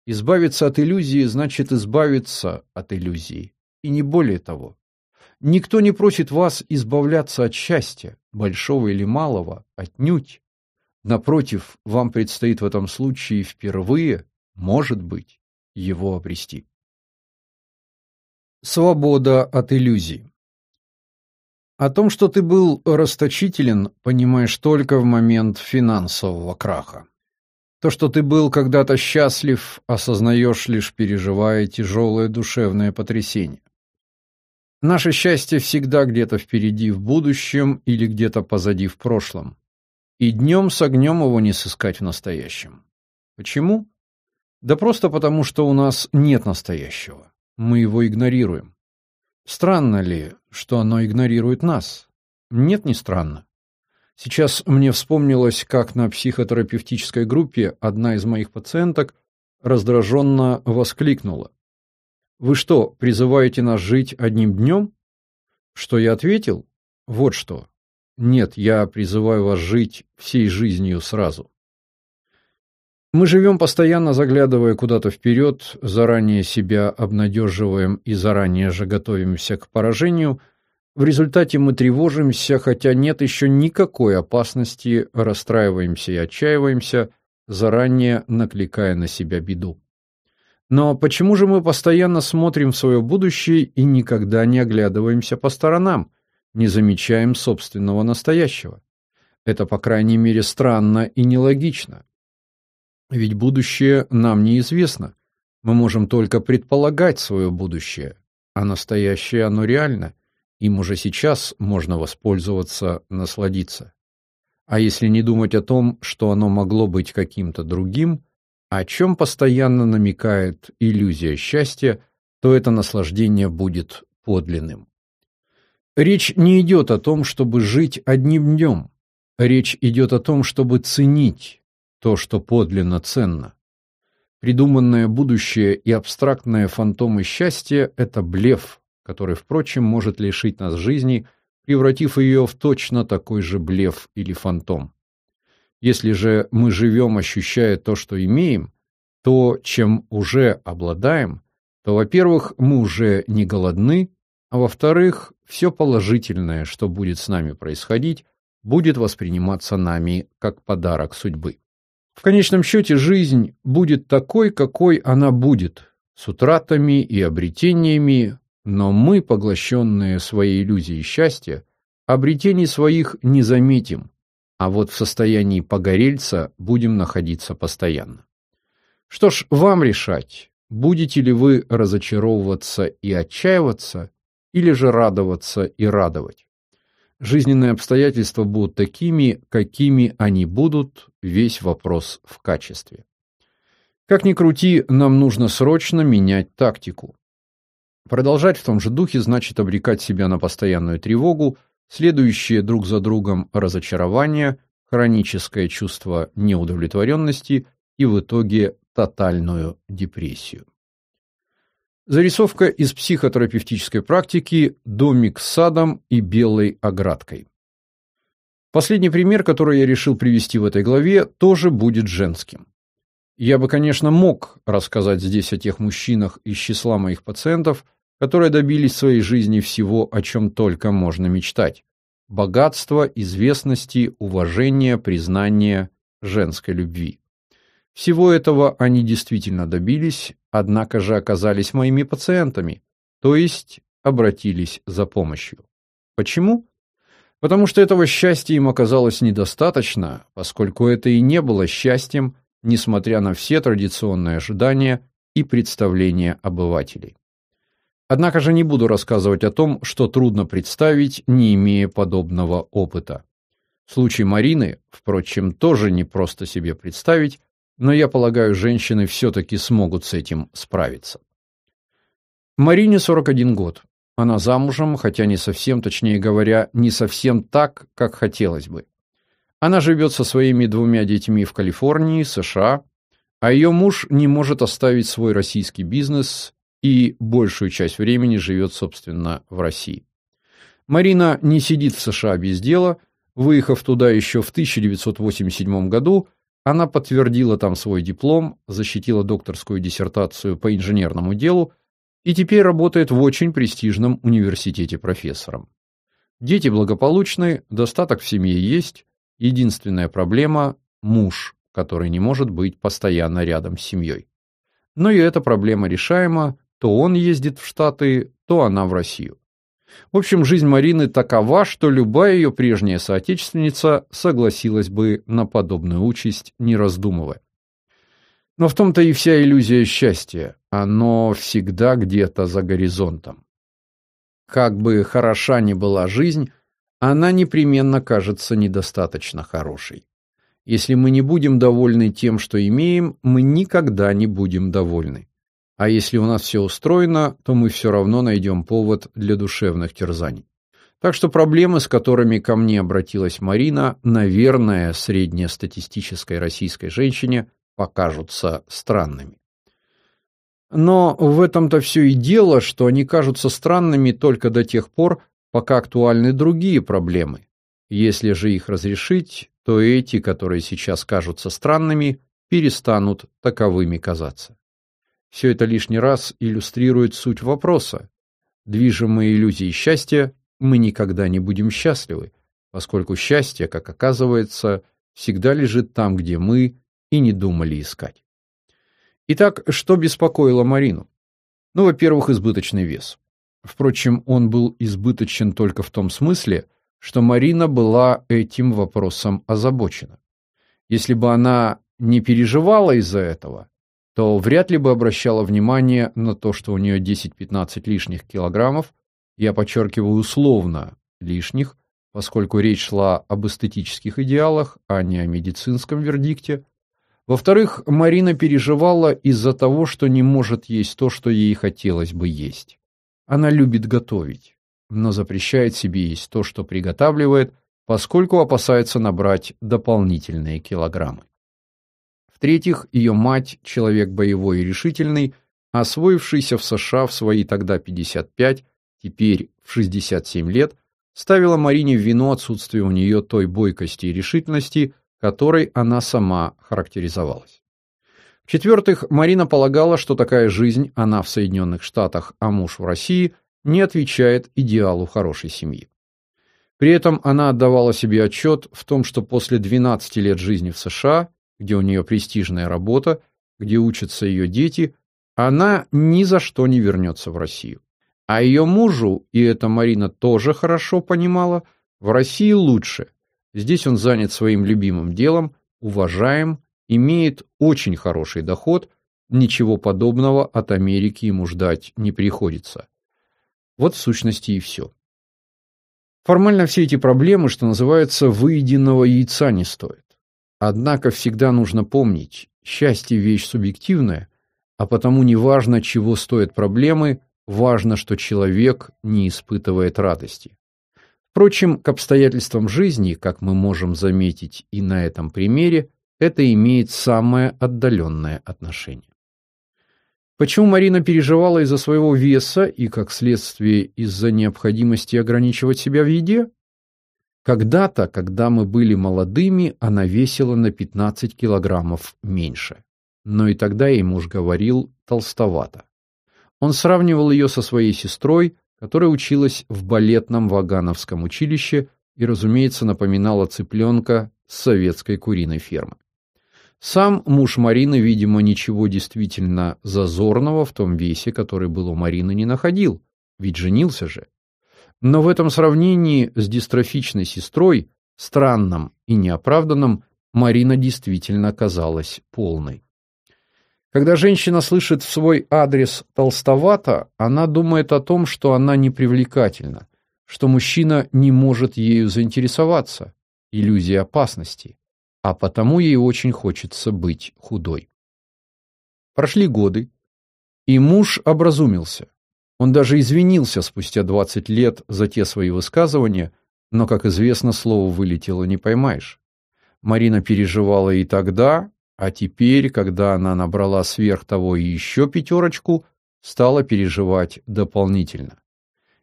Избавиться от иллюзии значит избавиться от иллюзии, и не более того. Никто не просит вас избавляться от счастья, большого или малого, отнюдь. Напротив, вам предстоит в этом случае впервые, может быть, его обрести. Свобода от иллюзий. О том, что ты был расточителен, понимаешь только в момент финансового краха. То, что ты был когда-то счастлив, осознаешь лишь переживая тяжелое душевное потрясение. Наше счастье всегда где-то впереди в будущем или где-то позади в прошлом. И днем с огнем его не сыскать в настоящем. Почему? Да просто потому, что у нас нет настоящего. Мы его игнорируем. Странно ли, что оно игнорирует нас? Нет, не странно. Сейчас мне вспомнилось, как на психотерапевтической группе одна из моих пациенток раздраженно воскликнула. «Вы что, призываете нас жить одним днем?» Что я ответил? Вот что. Нет, я призываю вас жить всей жизнью сразу. Мы живем постоянно заглядывая куда-то вперед, заранее себя обнадеживаем и заранее же готовимся к поражению – в результате мы тревожимся, хотя нет еще никакой опасности, расстраиваемся и отчаиваемся, заранее накликая на себя беду. Но почему же мы постоянно смотрим в свое будущее и никогда не оглядываемся по сторонам, не замечаем собственного настоящего? Это, по крайней мере, странно и нелогично. Ведь будущее нам неизвестно. Мы можем только предполагать свое будущее, а настоящее оно реально – им уже сейчас можно воспользоваться, насладиться. А если не думать о том, что оно могло быть каким-то другим, о чем постоянно намекает иллюзия счастья, то это наслаждение будет подлинным. Речь не идет о том, чтобы жить одним днем. Речь идет о том, чтобы ценить то, что подлинно ценно. Придуманное будущее и абстрактные фантомы счастья – это блеф, который, впрочем, может лишить нас жизни, превратив ее в точно такой же блеф или фантом. Если же мы живем, ощущая то, что имеем, то, чем уже обладаем, то, во-первых, мы уже не голодны, а во-вторых, все положительное, что будет с нами происходить, будет восприниматься нами как подарок судьбы. В конечном счете жизнь будет такой, какой она будет, с утратами и обретениями, но мы, поглощенные своей иллюзией счастья, обретений своих не заметим, а вот в состоянии погорельца будем находиться постоянно. Что ж, вам решать, будете ли вы разочаровываться и отчаиваться, или же радоваться и радовать. Жизненные обстоятельства будут такими, какими они будут, весь вопрос в качестве. Как ни крути, нам нужно срочно менять тактику. Продолжать в том же духе значит обрекать себя на постоянную тревогу, следующие друг за другом разочарование, хроническое чувство неудовлетворенности и в итоге тотальную депрессию. Зарисовка из психотерапевтической практики «Домик с садом и белой оградкой». Последний пример, который я решил привести в этой главе, тоже будет женским. Я бы, конечно, мог рассказать здесь о тех мужчинах из числа моих пациентов, которые добились в своей жизни всего, о чем только можно мечтать. Богатства, известности, уважения, признания, женской любви. Всего этого они действительно добились, однако же оказались моими пациентами, то есть обратились за помощью. Почему? Потому что этого счастья им оказалось недостаточно, поскольку это и не было счастьем, несмотря на все традиционные ожидания и представления обывателей. Однако же не буду рассказывать о том, что трудно представить, не имея подобного опыта. Случай Марины, впрочем, тоже не просто себе представить, но я полагаю, женщины все-таки смогут с этим справиться. Марине 41 год. Она замужем, хотя не совсем, точнее говоря, не совсем так, как хотелось бы. Она живет со своими двумя детьми в Калифорнии, США, а ее муж не может оставить свой российский бизнес и большую часть времени живет, собственно, в России. Марина не сидит в США без дела. Выехав туда еще в 1987 году, она подтвердила там свой диплом, защитила докторскую диссертацию по инженерному делу и теперь работает в очень престижном университете профессором. Дети благополучны, достаток в семье есть, единственная проблема – муж, который не может быть постоянно рядом с семьей. Но и эта проблема решаема, то он ездит в Штаты, то она в Россию. В общем, жизнь Марины такова, что любая ее прежняя соотечественница согласилась бы на подобную участь, не раздумывая. Но в том-то и вся иллюзия счастья. Оно всегда где-то за горизонтом. Как бы хороша ни была жизнь, она непременно кажется недостаточно хорошей. Если мы не будем довольны тем, что имеем, мы никогда не будем довольны. А если у нас все устроено, то мы все равно найдем повод для душевных терзаний. Так что проблемы, с которыми ко мне обратилась Марина, наверное, среднестатистической российской женщине покажутся странными. Но в этом-то все и дело, что они кажутся странными только до тех пор, пока актуальны другие проблемы. Если же их разрешить, то эти, которые сейчас кажутся странными, перестанут таковыми казаться. Все это лишний раз иллюстрирует суть вопроса. Движимые иллюзией счастья, мы никогда не будем счастливы, поскольку счастье, как оказывается, всегда лежит там, где мы и не думали искать. Итак, что беспокоило Марину? Ну, во-первых, избыточный вес. Впрочем, он был избыточен только в том смысле, что Марина была этим вопросом озабочена. Если бы она не переживала из-за этого, то вряд ли бы обращала внимание на то, что у нее 10-15 лишних килограммов, я подчеркиваю условно лишних, поскольку речь шла об эстетических идеалах, а не о медицинском вердикте. Во-вторых, Марина переживала из-за того, что не может есть то, что ей хотелось бы есть. Она любит готовить, но запрещает себе есть то, что приготавливает, поскольку опасается набрать дополнительные килограммы. В-третьих, ее мать, человек боевой и решительный, освоившийся в США в свои тогда 55, теперь в 67 лет, ставила Марине в вину отсутствие у нее той бойкости и решительности, которой она сама характеризовалась. В-четвертых, Марина полагала, что такая жизнь, она в Соединенных Штатах, а муж в России, не отвечает идеалу хорошей семьи. При этом она отдавала себе отчет в том, что после 12 лет жизни в США, где у нее престижная работа, где учатся ее дети, она ни за что не вернется в Россию. А ее мужу, и это Марина тоже хорошо понимала, в России лучше. Здесь он занят своим любимым делом, уважаем имеет очень хороший доход, ничего подобного от Америки ему ждать не приходится. Вот в сущности и все. Формально все эти проблемы, что называется, выеденного яйца не стоят. Однако всегда нужно помнить, счастье – вещь субъективная, а потому не важно, чего стоят проблемы, важно, что человек не испытывает радости. Впрочем, к обстоятельствам жизни, как мы можем заметить и на этом примере, это имеет самое отдаленное отношение. Почему Марина переживала из-за своего веса и, как следствие, из-за необходимости ограничивать себя в еде? Когда-то, когда мы были молодыми, она весила на 15 килограммов меньше. Но и тогда ей муж говорил толстовато. Он сравнивал ее со своей сестрой, которая училась в балетном Вагановском училище и, разумеется, напоминала цыпленка с советской куриной фермы. Сам муж Марины, видимо, ничего действительно зазорного в том весе, который был у Марины, не находил, ведь женился же. Но в этом сравнении с дистрофичной сестрой, странным и неоправданным, Марина действительно казалась полной. Когда женщина слышит в свой адрес толстовато, она думает о том, что она непривлекательна, что мужчина не может ею заинтересоваться. Иллюзия опасности а потому ей очень хочется быть худой. Прошли годы, и муж образумился. Он даже извинился спустя 20 лет за те свои высказывания, но, как известно, слово вылетело не поймаешь. Марина переживала и тогда, а теперь, когда она набрала сверх того и еще пятерочку, стала переживать дополнительно.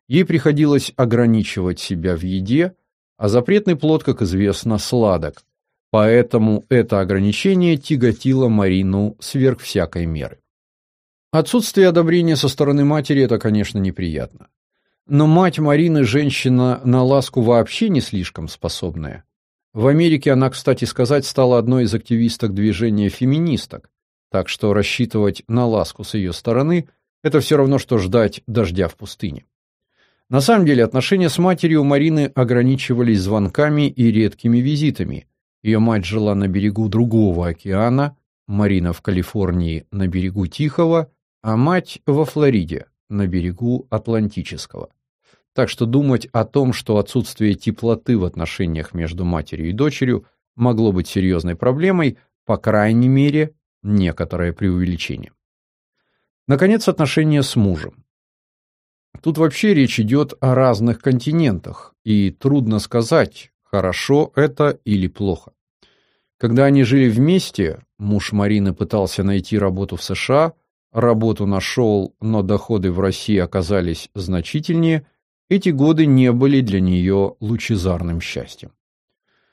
Ей приходилось ограничивать себя в еде, а запретный плод, как известно, сладок, Поэтому это ограничение тяготило Марину сверх всякой меры. Отсутствие одобрения со стороны матери – это, конечно, неприятно. Но мать Марины – женщина на ласку вообще не слишком способная. В Америке она, кстати сказать, стала одной из активисток движения феминисток, так что рассчитывать на ласку с ее стороны – это все равно, что ждать дождя в пустыне. На самом деле отношения с матерью Марины ограничивались звонками и редкими визитами. Ее мать жила на берегу другого океана, Марина в Калифорнии на берегу Тихого, а мать во Флориде на берегу Атлантического. Так что думать о том, что отсутствие теплоты в отношениях между матерью и дочерью могло быть серьезной проблемой, по крайней мере, некоторое преувеличение. Наконец, отношения с мужем. Тут вообще речь идет о разных континентах, и трудно сказать, хорошо это или плохо. Когда они жили вместе, муж Марины пытался найти работу в США, работу нашел, но доходы в России оказались значительнее, эти годы не были для нее лучезарным счастьем.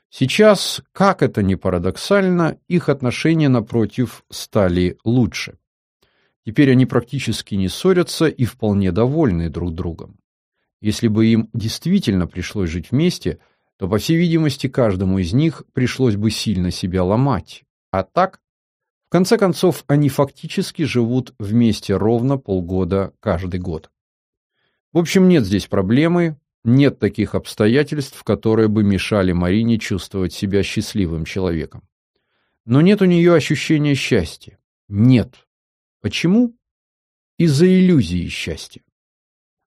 Сейчас, как это ни парадоксально, их отношения, напротив, стали лучше. Теперь они практически не ссорятся и вполне довольны друг другом. Если бы им действительно пришлось жить вместе – то, по всей видимости, каждому из них пришлось бы сильно себя ломать. А так, в конце концов, они фактически живут вместе ровно полгода каждый год. В общем, нет здесь проблемы, нет таких обстоятельств, которые бы мешали Марине чувствовать себя счастливым человеком. Но нет у нее ощущения счастья. Нет. Почему? Из-за иллюзии счастья.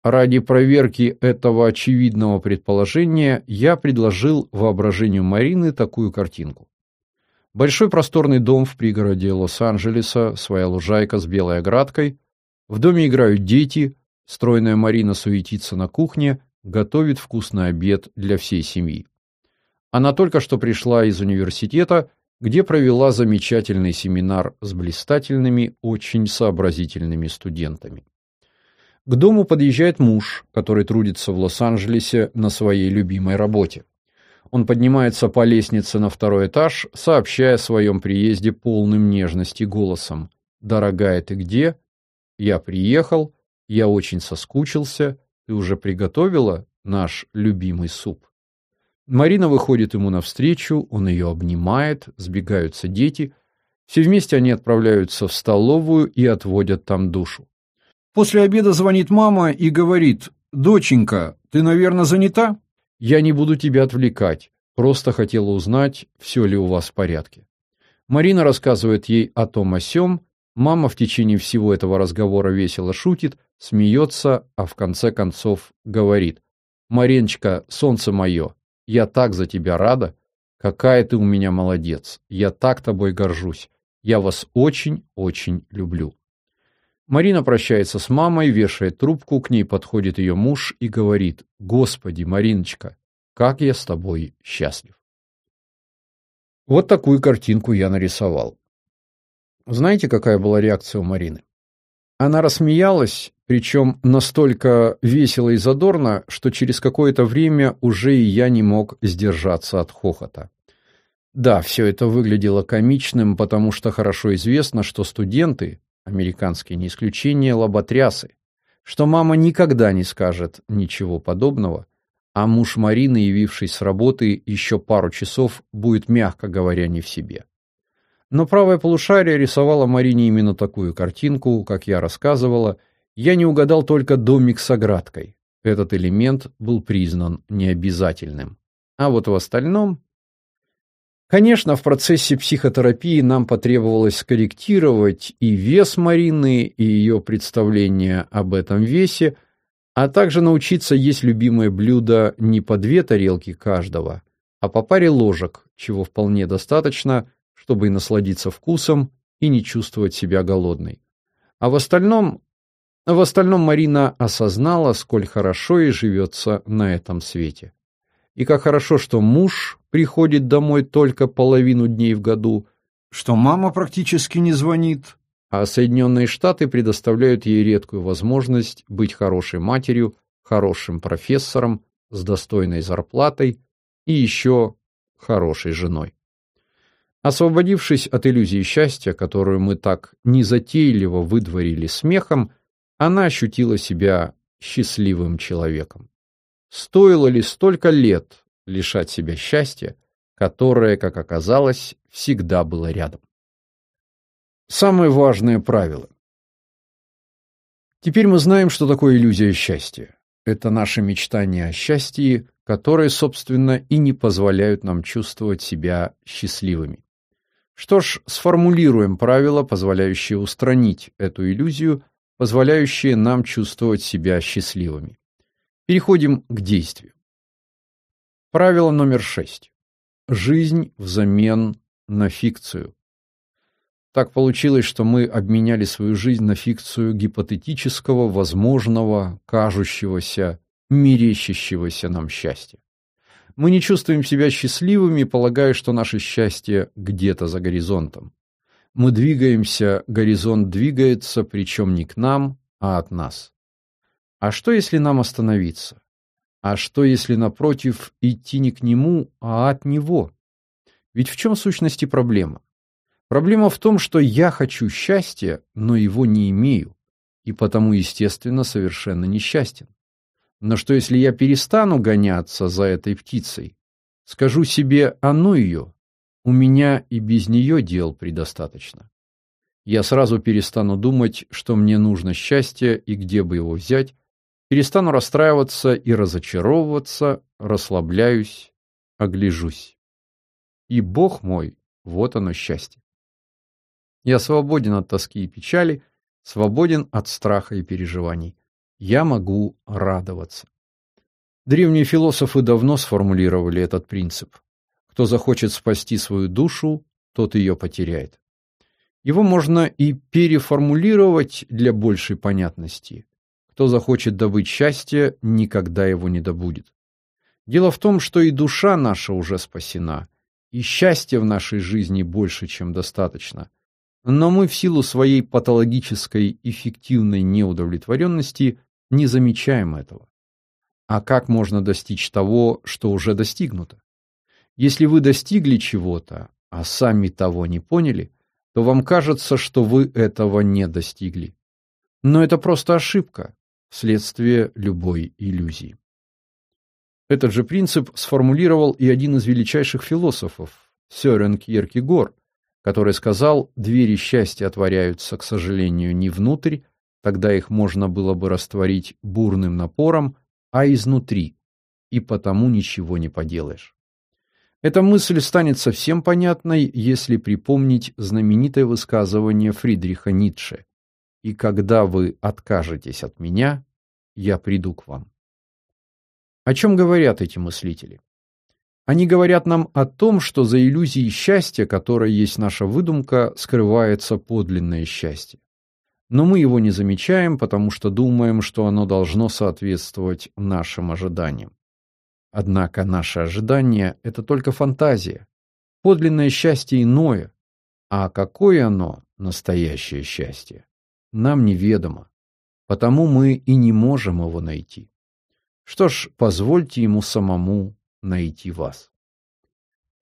Ради проверки этого очевидного предположения я предложил воображению Марины такую картинку. Большой просторный дом в пригороде Лос-Анджелеса, своя лужайка с белой оградкой. В доме играют дети, стройная Марина суетится на кухне, готовит вкусный обед для всей семьи. Она только что пришла из университета, где провела замечательный семинар с блистательными, очень сообразительными студентами. К дому подъезжает муж, который трудится в Лос-Анджелесе на своей любимой работе. Он поднимается по лестнице на второй этаж, сообщая о своем приезде полным нежности голосом. «Дорогая, ты где?» «Я приехал. Я очень соскучился. Ты уже приготовила наш любимый суп?» Марина выходит ему навстречу, он ее обнимает, сбегаются дети. Все вместе они отправляются в столовую и отводят там душу. После обеда звонит мама и говорит, «Доченька, ты, наверное, занята?» «Я не буду тебя отвлекать, просто хотела узнать, все ли у вас в порядке». Марина рассказывает ей о том о сём, мама в течение всего этого разговора весело шутит, смеется, а в конце концов говорит, «Мариночка, солнце мое, я так за тебя рада, какая ты у меня молодец, я так тобой горжусь, я вас очень-очень люблю». Марина прощается с мамой, вешает трубку, к ней подходит ее муж и говорит, «Господи, Мариночка, как я с тобой счастлив». Вот такую картинку я нарисовал. Знаете, какая была реакция у Марины? Она рассмеялась, причем настолько весело и задорно, что через какое-то время уже и я не мог сдержаться от хохота. Да, все это выглядело комичным, потому что хорошо известно, что студенты, американские не исключение, лоботрясы, что мама никогда не скажет ничего подобного, а муж Марины, явившись с работы еще пару часов, будет, мягко говоря, не в себе. Но правое полушарие рисовало Марине именно такую картинку, как я рассказывала, я не угадал только домик с оградкой. Этот элемент был признан необязательным. А вот в остальном Конечно, в процессе психотерапии нам потребовалось скорректировать и вес Марины, и ее представление об этом весе, а также научиться есть любимое блюдо не по две тарелки каждого, а по паре ложек, чего вполне достаточно, чтобы и насладиться вкусом, и не чувствовать себя голодной. А в остальном, в остальном Марина осознала, сколь хорошо ей живется на этом свете. И как хорошо, что муж приходит домой только половину дней в году, что мама практически не звонит, а Соединенные Штаты предоставляют ей редкую возможность быть хорошей матерью, хорошим профессором, с достойной зарплатой и еще хорошей женой. Освободившись от иллюзии счастья, которую мы так незатейливо выдворили смехом, она ощутила себя счастливым человеком. Стоило ли столько лет лишать себя счастья, которое, как оказалось, всегда было рядом. Самое важное правило. Теперь мы знаем, что такое иллюзия счастья. Это наше мечтание о счастье, которые, собственно, и не позволяют нам чувствовать себя счастливыми. Что ж, сформулируем правила, позволяющие устранить эту иллюзию, позволяющие нам чувствовать себя счастливыми. Переходим к действию. Правило номер шесть. Жизнь взамен на фикцию. Так получилось, что мы обменяли свою жизнь на фикцию гипотетического, возможного, кажущегося, мерещащегося нам счастья. Мы не чувствуем себя счастливыми, полагая, что наше счастье где-то за горизонтом. Мы двигаемся, горизонт двигается, причем не к нам, а от нас. А что, если нам остановиться? А что, если, напротив, идти не к нему, а от него? Ведь в чем сущности проблема? Проблема в том, что я хочу счастья, но его не имею, и потому, естественно, совершенно несчастен. Но что если я перестану гоняться за этой птицей? Скажу себе, а ну ее, у меня и без нее дел предостаточно. Я сразу перестану думать, что мне нужно счастье и где бы его взять, перестану расстраиваться и разочаровываться, расслабляюсь, огляжусь. И Бог мой, вот оно счастье. Я свободен от тоски и печали, свободен от страха и переживаний. Я могу радоваться. Древние философы давно сформулировали этот принцип. Кто захочет спасти свою душу, тот ее потеряет. Его можно и переформулировать для большей понятности. Кто захочет добыть счастье, никогда его не добудет. Дело в том, что и душа наша уже спасена, и счастья в нашей жизни больше, чем достаточно. Но мы в силу своей патологической и фиктивной неудовлетворенности не замечаем этого. А как можно достичь того, что уже достигнуто? Если вы достигли чего-то, а сами того не поняли, то вам кажется, что вы этого не достигли. Но это просто ошибка, следствие любой иллюзии. Этот же принцип сформулировал и один из величайших философов, Сёрен Кьеркегор, который сказал, двери счастья отворяются, к сожалению, не внутрь, тогда их можно было бы растворить бурным напором, а изнутри, и потому ничего не поделаешь. Эта мысль станет совсем понятной, если припомнить знаменитое высказывание Фридриха Ницше «И когда вы откажетесь от меня, я приду к вам». О чем говорят эти мыслители? Они говорят нам о том, что за иллюзией счастья, которая есть наша выдумка, скрывается подлинное счастье. Но мы его не замечаем, потому что думаем, что оно должно соответствовать нашим ожиданиям. Однако наше ожидание – это только фантазия. Подлинное счастье иное. А какое оно, настоящее счастье, нам неведомо. Потому мы и не можем его найти. Что ж, позвольте ему самому найти вас.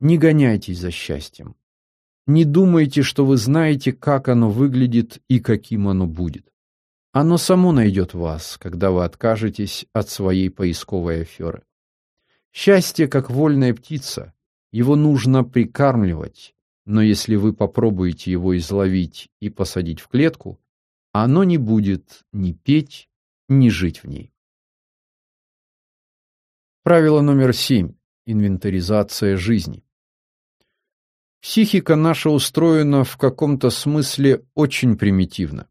Не гоняйтесь за счастьем. Не думайте, что вы знаете, как оно выглядит и каким оно будет. Оно само найдет вас, когда вы откажетесь от своей поисковой аферы. Счастье, как вольная птица, его нужно прикармливать, но если вы попробуете его изловить и посадить в клетку, оно не будет ни петь, ни жить в ней. Правило номер семь. Инвентаризация жизни. Психика наша устроена в каком-то смысле очень примитивно.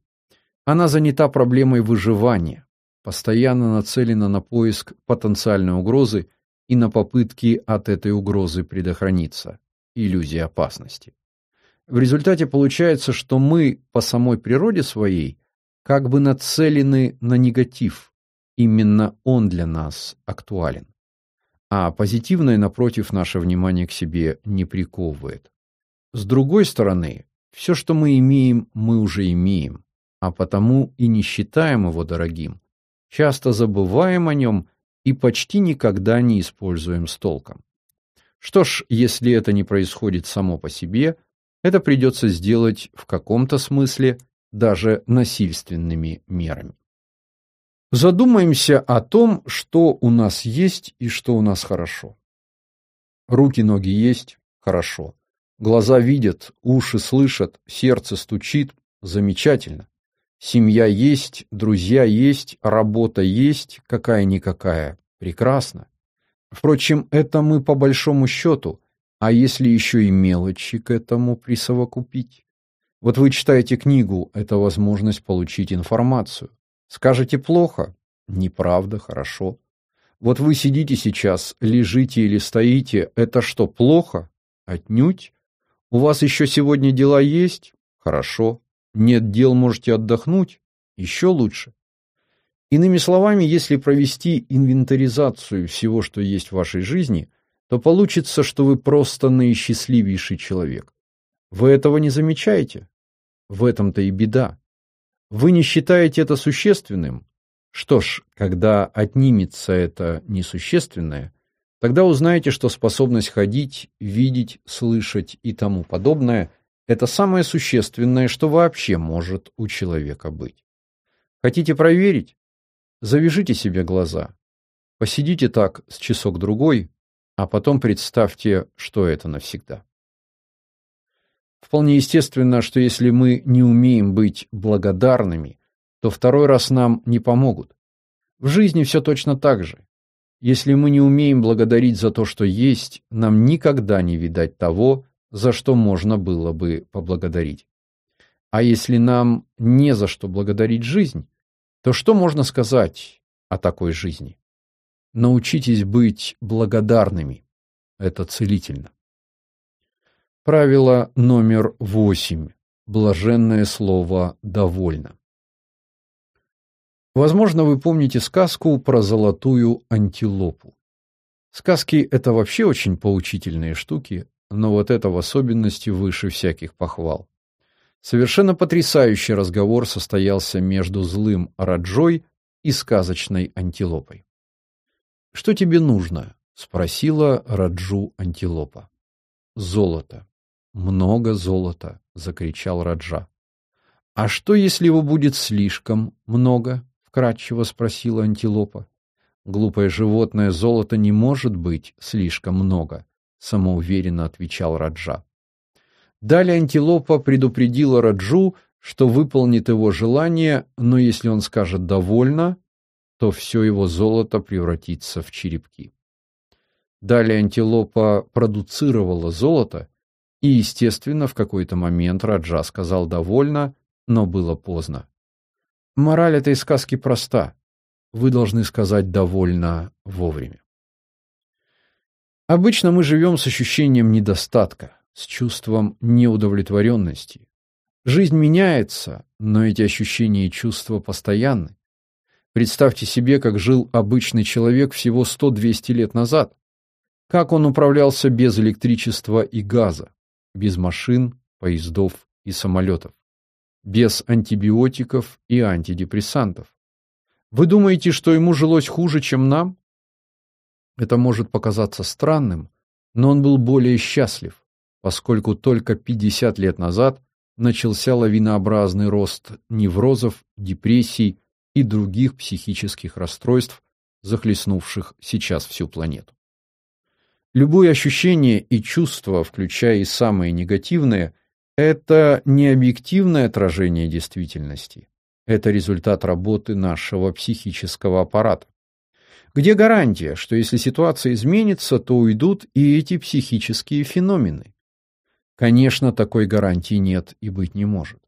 Она занята проблемой выживания, постоянно нацелена на поиск потенциальной угрозы и на попытки от этой угрозы предохраниться. Иллюзия опасности. В результате получается, что мы по самой природе своей как бы нацелены на негатив. Именно он для нас актуален а позитивное, напротив, наше внимание к себе не приковывает. С другой стороны, все, что мы имеем, мы уже имеем, а потому и не считаем его дорогим, часто забываем о нем и почти никогда не используем с толком. Что ж, если это не происходит само по себе, это придется сделать в каком-то смысле даже насильственными мерами. Задумаемся о том, что у нас есть и что у нас хорошо. Руки, ноги есть? Хорошо. Глаза видят, уши слышат, сердце стучит? Замечательно. Семья есть, друзья есть, работа есть, какая-никакая. Прекрасно. Впрочем, это мы по большому счету, а если еще и мелочи к этому присовокупить? Вот вы читаете книгу, это возможность получить информацию. Скажете плохо? Неправда, хорошо. Вот вы сидите сейчас, лежите или стоите, это что, плохо? Отнюдь. У вас еще сегодня дела есть? Хорошо. Нет дел, можете отдохнуть? Еще лучше. Иными словами, если провести инвентаризацию всего, что есть в вашей жизни, то получится, что вы просто наисчастливейший человек. Вы этого не замечаете? В этом-то и беда. Вы не считаете это существенным? Что ж, когда отнимется это несущественное, тогда узнаете, что способность ходить, видеть, слышать и тому подобное – это самое существенное, что вообще может у человека быть. Хотите проверить? Завяжите себе глаза. Посидите так с часок-другой, а потом представьте, что это навсегда. Вполне естественно, что если мы не умеем быть благодарными, то второй раз нам не помогут. В жизни все точно так же. Если мы не умеем благодарить за то, что есть, нам никогда не видать того, за что можно было бы поблагодарить. А если нам не за что благодарить жизнь, то что можно сказать о такой жизни? Научитесь быть благодарными. Это целительно. Правило номер восемь. Блаженное слово «довольно». Возможно, вы помните сказку про золотую антилопу. Сказки — это вообще очень поучительные штуки, но вот это в особенности выше всяких похвал. Совершенно потрясающий разговор состоялся между злым Раджой и сказочной антилопой. «Что тебе нужно?» — спросила Раджу антилопа. «Золото. Много золота!» — закричал Раджа. «А что, если его будет слишком много?» — вкратчиво спросила антилопа. «Глупое животное, золото не может быть слишком много самоуверенно отвечал Раджа. Далее антилопа предупредила Раджу, что выполнит его желание, но если он скажет «довольно», то все его золото превратится в черепки. Далее антилопа продуцировала золото, и, естественно, в какой-то момент Раджа сказал «довольно», но было поздно. Мораль этой сказки проста. Вы должны сказать «довольно» вовремя. Обычно мы живем с ощущением недостатка, с чувством неудовлетворенности. Жизнь меняется, но эти ощущения и чувства постоянны. Представьте себе, как жил обычный человек всего 100-200 лет назад. Как он управлялся без электричества и газа, без машин, поездов и самолетов, без антибиотиков и антидепрессантов. Вы думаете, что ему жилось хуже, чем нам? Это может показаться странным, но он был более счастлив, поскольку только 50 лет назад начался лавинообразный рост неврозов, депрессий и других психических расстройств, захлестнувших сейчас всю планету. Любое ощущение и чувство, включая и самые негативные, это не объективное отражение действительности. Это результат работы нашего психического аппарата. Где гарантия, что если ситуация изменится, то уйдут и эти психические феномены? Конечно, такой гарантии нет и быть не может.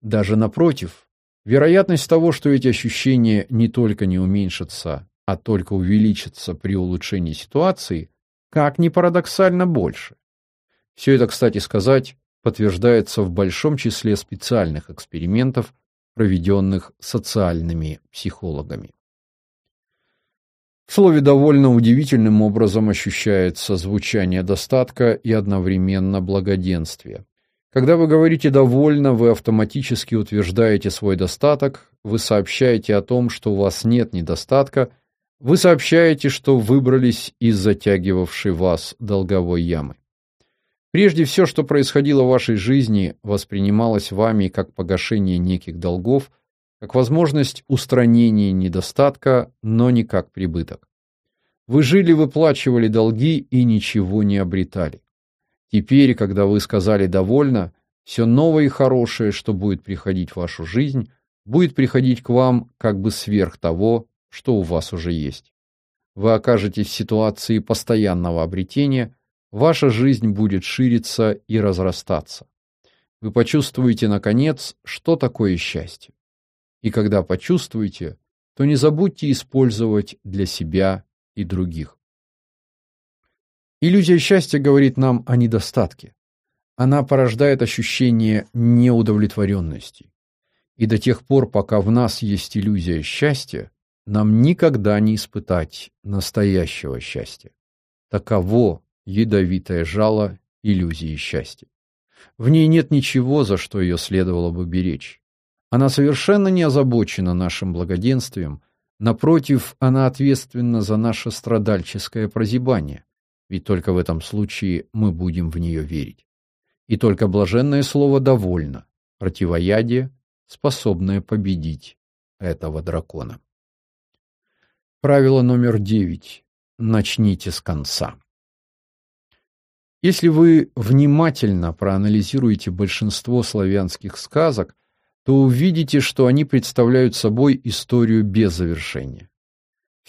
Даже напротив, вероятность того, что эти ощущения не только не уменьшатся, а только увеличатся при улучшении ситуации, как ни парадоксально больше. Все это, кстати сказать, подтверждается в большом числе специальных экспериментов, проведенных социальными психологами. В слове довольно удивительным образом ощущается звучание достатка и одновременно благоденствия. Когда вы говорите «довольно», вы автоматически утверждаете свой достаток, вы сообщаете о том, что у вас нет недостатка, вы сообщаете, что выбрались из затягивавшей вас долговой ямы. Прежде все, что происходило в вашей жизни, воспринималось вами как погашение неких долгов, как возможность устранения недостатка, но не как прибыток. Вы жили, выплачивали долги и ничего не обретали. Теперь, когда вы сказали «довольно», все новое и хорошее, что будет приходить в вашу жизнь, будет приходить к вам как бы сверх того, что у вас уже есть. Вы окажетесь в ситуации постоянного обретения, ваша жизнь будет шириться и разрастаться. Вы почувствуете, наконец, что такое счастье. И когда почувствуете, то не забудьте использовать для себя и других. Иллюзия счастья говорит нам о недостатке. Она порождает ощущение неудовлетворенности. И до тех пор, пока в нас есть иллюзия счастья, нам никогда не испытать настоящего счастья. Таково ядовитое жало иллюзии счастья. В ней нет ничего, за что ее следовало бы беречь. Она совершенно не озабочена нашим благоденствием, напротив, она ответственна за наше страдальческое прозябание, ведь только в этом случае мы будем в нее верить. И только блаженное слово «довольно» — противоядие, способное победить этого дракона. Правило номер девять. Начните с конца. Если вы внимательно проанализируете большинство славянских сказок, то увидите, что они представляют собой историю без завершения.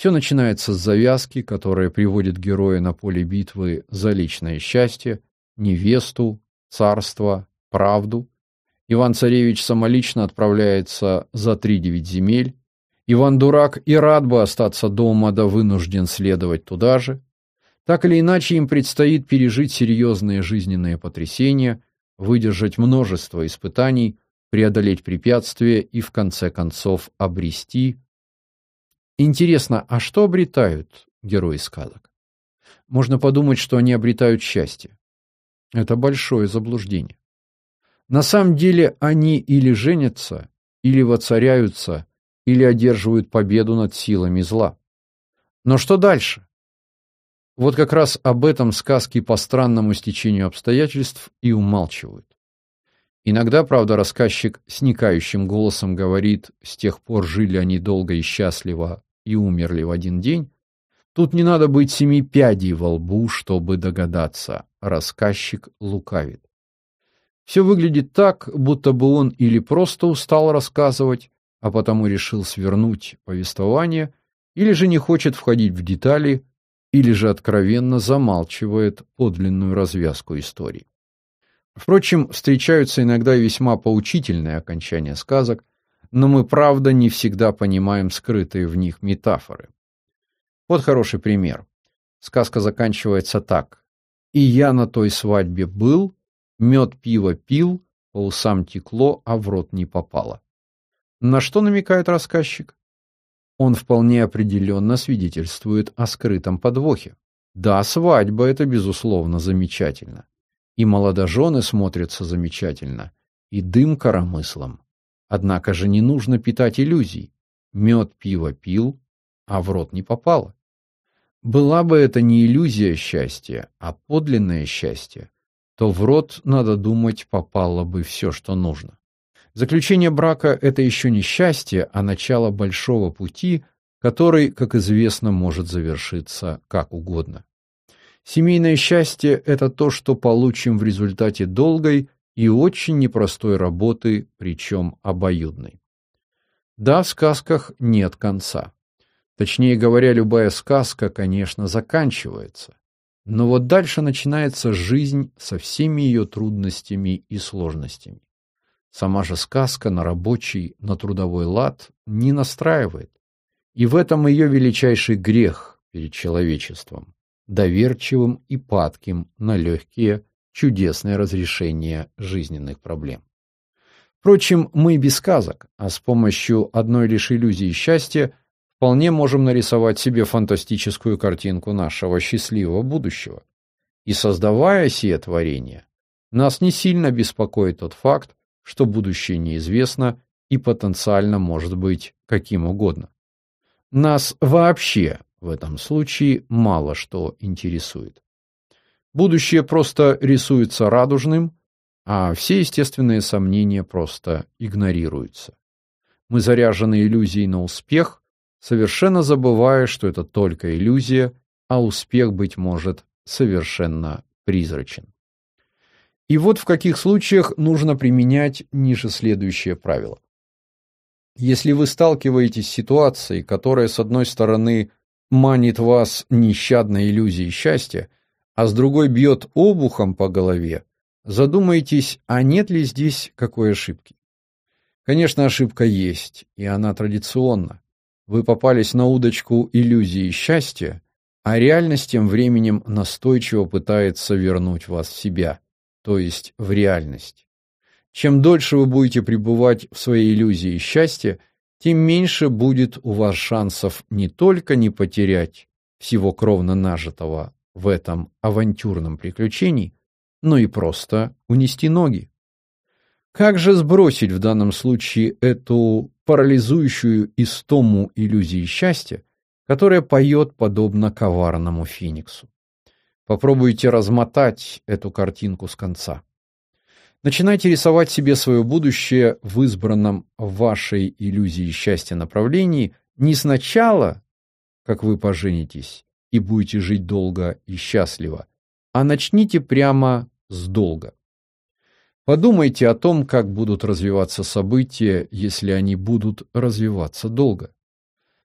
Все начинается с завязки, которая приводит героя на поле битвы за личное счастье, невесту, царство, правду. Иван-царевич самолично отправляется за три девять земель. Иван-дурак и рад бы остаться дома, да вынужден следовать туда же. Так или иначе, им предстоит пережить серьезные жизненные потрясения, выдержать множество испытаний, преодолеть препятствия и, в конце концов, обрести. Интересно, а что обретают герои сказок? Можно подумать, что они обретают счастье. Это большое заблуждение. На самом деле они или женятся, или воцаряются, или одерживают победу над силами зла. Но что дальше? Вот как раз об этом сказки по странному стечению обстоятельств и умалчивают. Иногда, правда, рассказчик сникающим голосом говорит, с тех пор жили они долго и счастливо и умерли в один день. Тут не надо быть семи пядей во лбу, чтобы догадаться, рассказчик лукавит. Все выглядит так, будто бы он или просто устал рассказывать, а потому решил свернуть повествование, или же не хочет входить в детали, или же откровенно замалчивает подлинную развязку истории. Впрочем, встречаются иногда весьма поучительные окончания сказок, но мы, правда, не всегда понимаем скрытые в них метафоры. Вот хороший пример. Сказка заканчивается так. «И я на той свадьбе был, мед пиво пил, по усам текло, а в рот не попало». На что намекает рассказчик? он вполне определенно свидетельствует о скрытом подвохе. Да, свадьба — это, безусловно, замечательно. И молодожены смотрятся замечательно, и дым коромыслом. Однако же не нужно питать иллюзий. Мед пиво пил, а в рот не попало. Была бы это не иллюзия счастья, а подлинное счастье, то в рот, надо думать, попало бы все, что нужно. Заключение брака – это еще не счастье, а начало большого пути, который, как известно, может завершиться как угодно. Семейное счастье – это то, что получим в результате долгой и очень непростой работы, причем обоюдной. Да, в сказках нет конца. Точнее говоря, любая сказка, конечно, заканчивается. Но вот дальше начинается жизнь со всеми ее трудностями и сложностями. Сама же сказка на рабочий, на трудовой лад не настраивает. И в этом ее величайший грех перед человечеством, доверчивым и падким на легкие, чудесные разрешения жизненных проблем. Впрочем, мы без сказок, а с помощью одной лишь иллюзии счастья вполне можем нарисовать себе фантастическую картинку нашего счастливого будущего. И создавая сие творение, нас не сильно беспокоит тот факт, что будущее неизвестно и потенциально может быть каким угодно. Нас вообще в этом случае мало что интересует. Будущее просто рисуется радужным, а все естественные сомнения просто игнорируются. Мы заряжены иллюзией на успех, совершенно забывая, что это только иллюзия а успех, быть может, совершенно призрачен. И вот в каких случаях нужно применять ниже следующее правило. Если вы сталкиваетесь с ситуацией, которая, с одной стороны, манит вас нещадной иллюзией счастья, а с другой бьет обухом по голове, задумайтесь, а нет ли здесь какой ошибки. Конечно, ошибка есть, и она традиционна. Вы попались на удочку иллюзии счастья, а реальность тем временем настойчиво пытается вернуть вас в себя, то есть в реальность. Чем дольше вы будете пребывать в своей иллюзии счастья, тем меньше будет у вас шансов не только не потерять всего кровно нажитого в этом авантюрном приключении, но и просто унести ноги. Как же сбросить в данном случае эту парализующую истому иллюзии счастья, которая поет подобно коварному фениксу? Попробуйте размотать эту картинку с конца. Начинайте рисовать себе свое будущее в избранном вашей иллюзии счастья направлении не сначала, как вы поженитесь и будете жить долго и счастливо, а начните прямо с долга. Подумайте о том, как будут развиваться события, если они будут развиваться долго.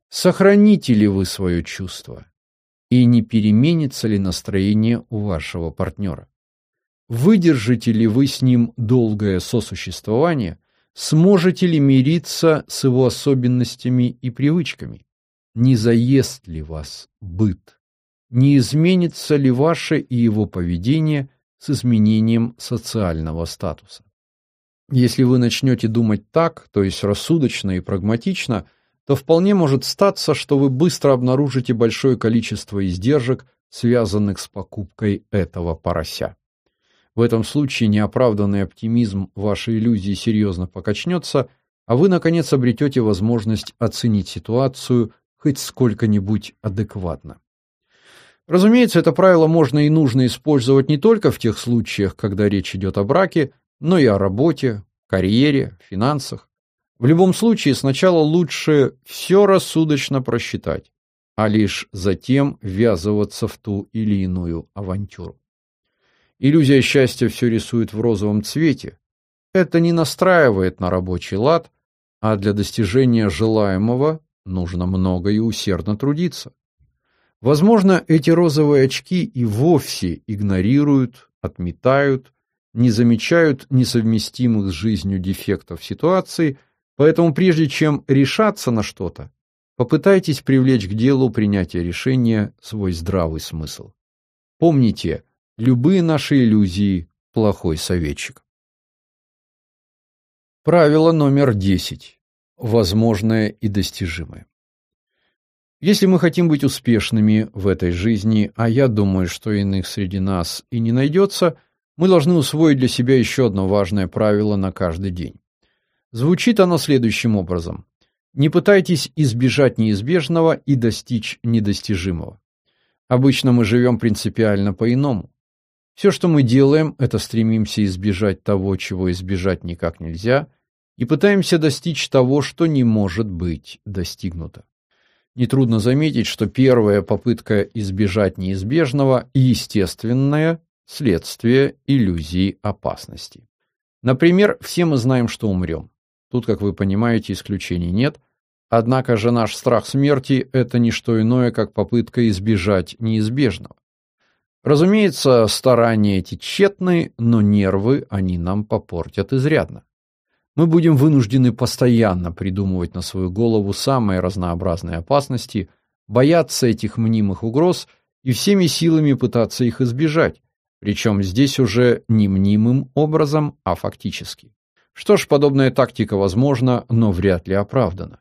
Сохраните ли вы свое чувство? И не переменится ли настроение у вашего партнера? Выдержите ли вы с ним долгое сосуществование? Сможете ли мириться с его особенностями и привычками? Не заест ли вас быт? Не изменится ли ваше и его поведение с изменением социального статуса? Если вы начнете думать так, то есть рассудочно и прагматично, то вполне может статься, что вы быстро обнаружите большое количество издержек, связанных с покупкой этого порося. В этом случае неоправданный оптимизм вашей иллюзии серьезно покачнется, а вы, наконец, обретете возможность оценить ситуацию хоть сколько-нибудь адекватно. Разумеется, это правило можно и нужно использовать не только в тех случаях, когда речь идет о браке, но и о работе, карьере, финансах. В любом случае, сначала лучше все рассудочно просчитать, а лишь затем ввязываться в ту или иную авантюру. Иллюзия счастья все рисует в розовом цвете. Это не настраивает на рабочий лад, а для достижения желаемого нужно много и усердно трудиться. Возможно, эти розовые очки и вовсе игнорируют, отметают, не замечают несовместимых с жизнью дефектов ситуации, поэтому прежде чем решаться на что-то, попытайтесь привлечь к делу принятия решения свой здравый смысл. Помните, Любые наши иллюзии – плохой советчик. Правило номер 10. Возможное и достижимое. Если мы хотим быть успешными в этой жизни, а я думаю, что иных среди нас и не найдется, мы должны усвоить для себя еще одно важное правило на каждый день. Звучит оно следующим образом. Не пытайтесь избежать неизбежного и достичь недостижимого. Обычно мы живем принципиально по-иному. Все, что мы делаем, это стремимся избежать того, чего избежать никак нельзя, и пытаемся достичь того, что не может быть достигнуто. Нетрудно заметить, что первая попытка избежать неизбежного – естественное следствие иллюзии опасности. Например, все мы знаем, что умрем. Тут, как вы понимаете, исключений нет. Однако же наш страх смерти – это не что иное, как попытка избежать неизбежного. Разумеется, старания эти тщетны, но нервы они нам попортят изрядно. Мы будем вынуждены постоянно придумывать на свою голову самые разнообразные опасности, бояться этих мнимых угроз и всеми силами пытаться их избежать, причем здесь уже не мнимым образом, а фактически. Что ж, подобная тактика возможна, но вряд ли оправдана.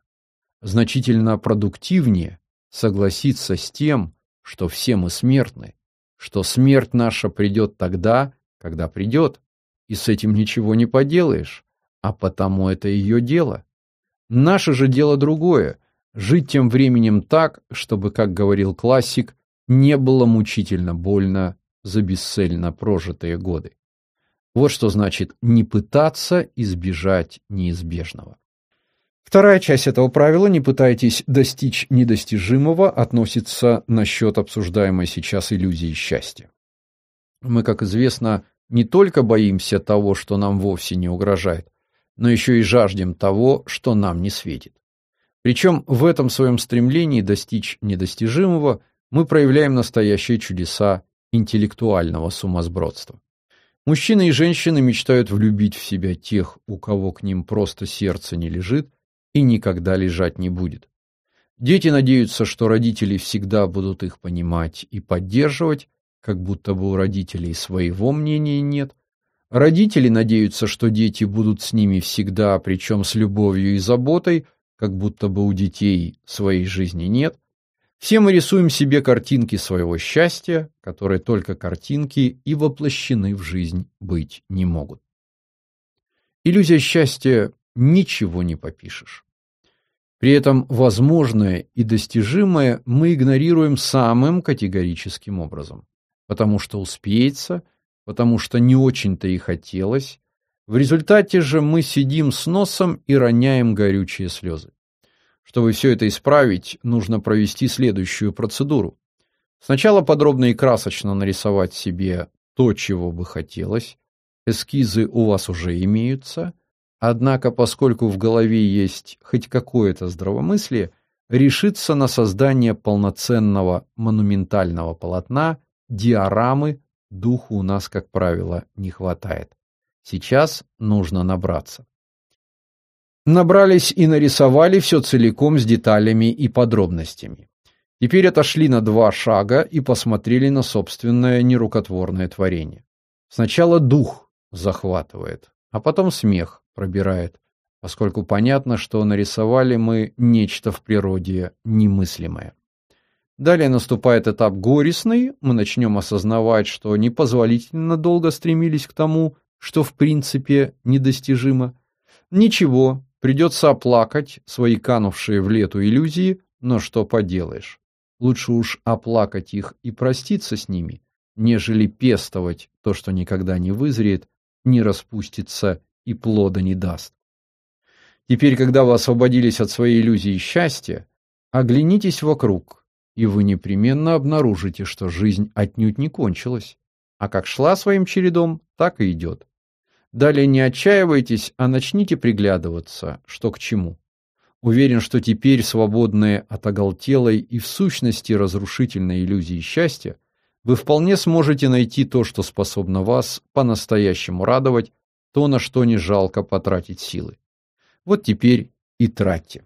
Значительно продуктивнее согласиться с тем, что все мы смертны, что смерть наша придет тогда, когда придет, и с этим ничего не поделаешь, а потому это ее дело. Наше же дело другое — жить тем временем так, чтобы, как говорил классик, не было мучительно больно за бесцельно прожитые годы. Вот что значит не пытаться избежать неизбежного. Вторая часть этого правила «не пытайтесь достичь недостижимого» относится насчет обсуждаемой сейчас иллюзии счастья. Мы, как известно, не только боимся того, что нам вовсе не угрожает, но еще и жаждем того, что нам не светит. Причем в этом своем стремлении достичь недостижимого мы проявляем настоящие чудеса интеллектуального сумасбродства. Мужчины и женщины мечтают влюбить в себя тех, у кого к ним просто сердце не лежит, и никогда лежать не будет. Дети надеются, что родители всегда будут их понимать и поддерживать, как будто бы у родителей своего мнения нет. Родители надеются, что дети будут с ними всегда, причем с любовью и заботой, как будто бы у детей своей жизни нет. Все мы рисуем себе картинки своего счастья, которые только картинки и воплощены в жизнь быть не могут. Иллюзия счастья ничего не попишешь. При этом возможное и достижимое мы игнорируем самым категорическим образом, потому что успеется, потому что не очень-то и хотелось. В результате же мы сидим с носом и роняем горючие слезы. Чтобы все это исправить, нужно провести следующую процедуру. Сначала подробно и красочно нарисовать себе то, чего бы хотелось. Эскизы у вас уже имеются – Однако, поскольку в голове есть хоть какое-то здравомыслие, решиться на создание полноценного монументального полотна, диорамы, духу у нас, как правило, не хватает. Сейчас нужно набраться. Набрались и нарисовали все целиком с деталями и подробностями. Теперь отошли на два шага и посмотрели на собственное нерукотворное творение. Сначала дух захватывает, а потом смех, пробирает, поскольку понятно, что нарисовали мы нечто в природе немыслимое. Далее наступает этап горестный, мы начнем осознавать, что непозволительно долго стремились к тому, что в принципе недостижимо. Ничего, придется оплакать свои канувшие в лету иллюзии, но что поделаешь. Лучше уж оплакать их и проститься с ними, нежели пестовать то, что никогда не вызреет, не распустится и плода не даст. Теперь, когда вы освободились от своей иллюзии счастья, оглянитесь вокруг, и вы непременно обнаружите, что жизнь отнюдь не кончилась, а как шла своим чередом, так и идет. Далее не отчаивайтесь, а начните приглядываться, что к чему. Уверен, что теперь, свободные от оголтелой и в сущности разрушительной иллюзии счастья, вы вполне сможете найти то, что способно вас по-настоящему радовать то, на что не жалко потратить силы. Вот теперь и тратьте.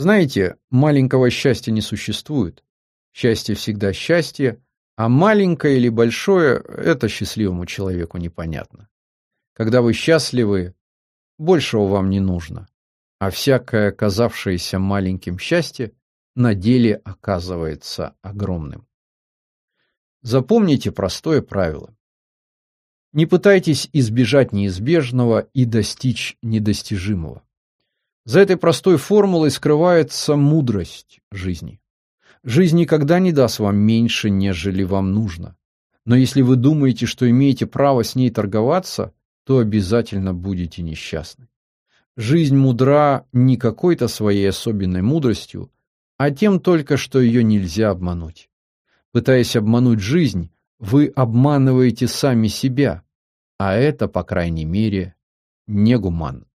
Знаете, маленького счастья не существует. Счастье всегда счастье, а маленькое или большое – это счастливому человеку непонятно. Когда вы счастливы, большего вам не нужно, а всякое казавшееся маленьким счастье на деле оказывается огромным. Запомните простое правило. Не пытайтесь избежать неизбежного и достичь недостижимого. За этой простой формулой скрывается мудрость жизни. Жизнь никогда не даст вам меньше, нежели вам нужно. Но если вы думаете, что имеете право с ней торговаться, то обязательно будете несчастны. Жизнь мудра не какой-то своей особенной мудростью, а тем только, что ее нельзя обмануть. Пытаясь обмануть жизнь, вы обманываете сами себя, а это, по крайней мере, негуманно.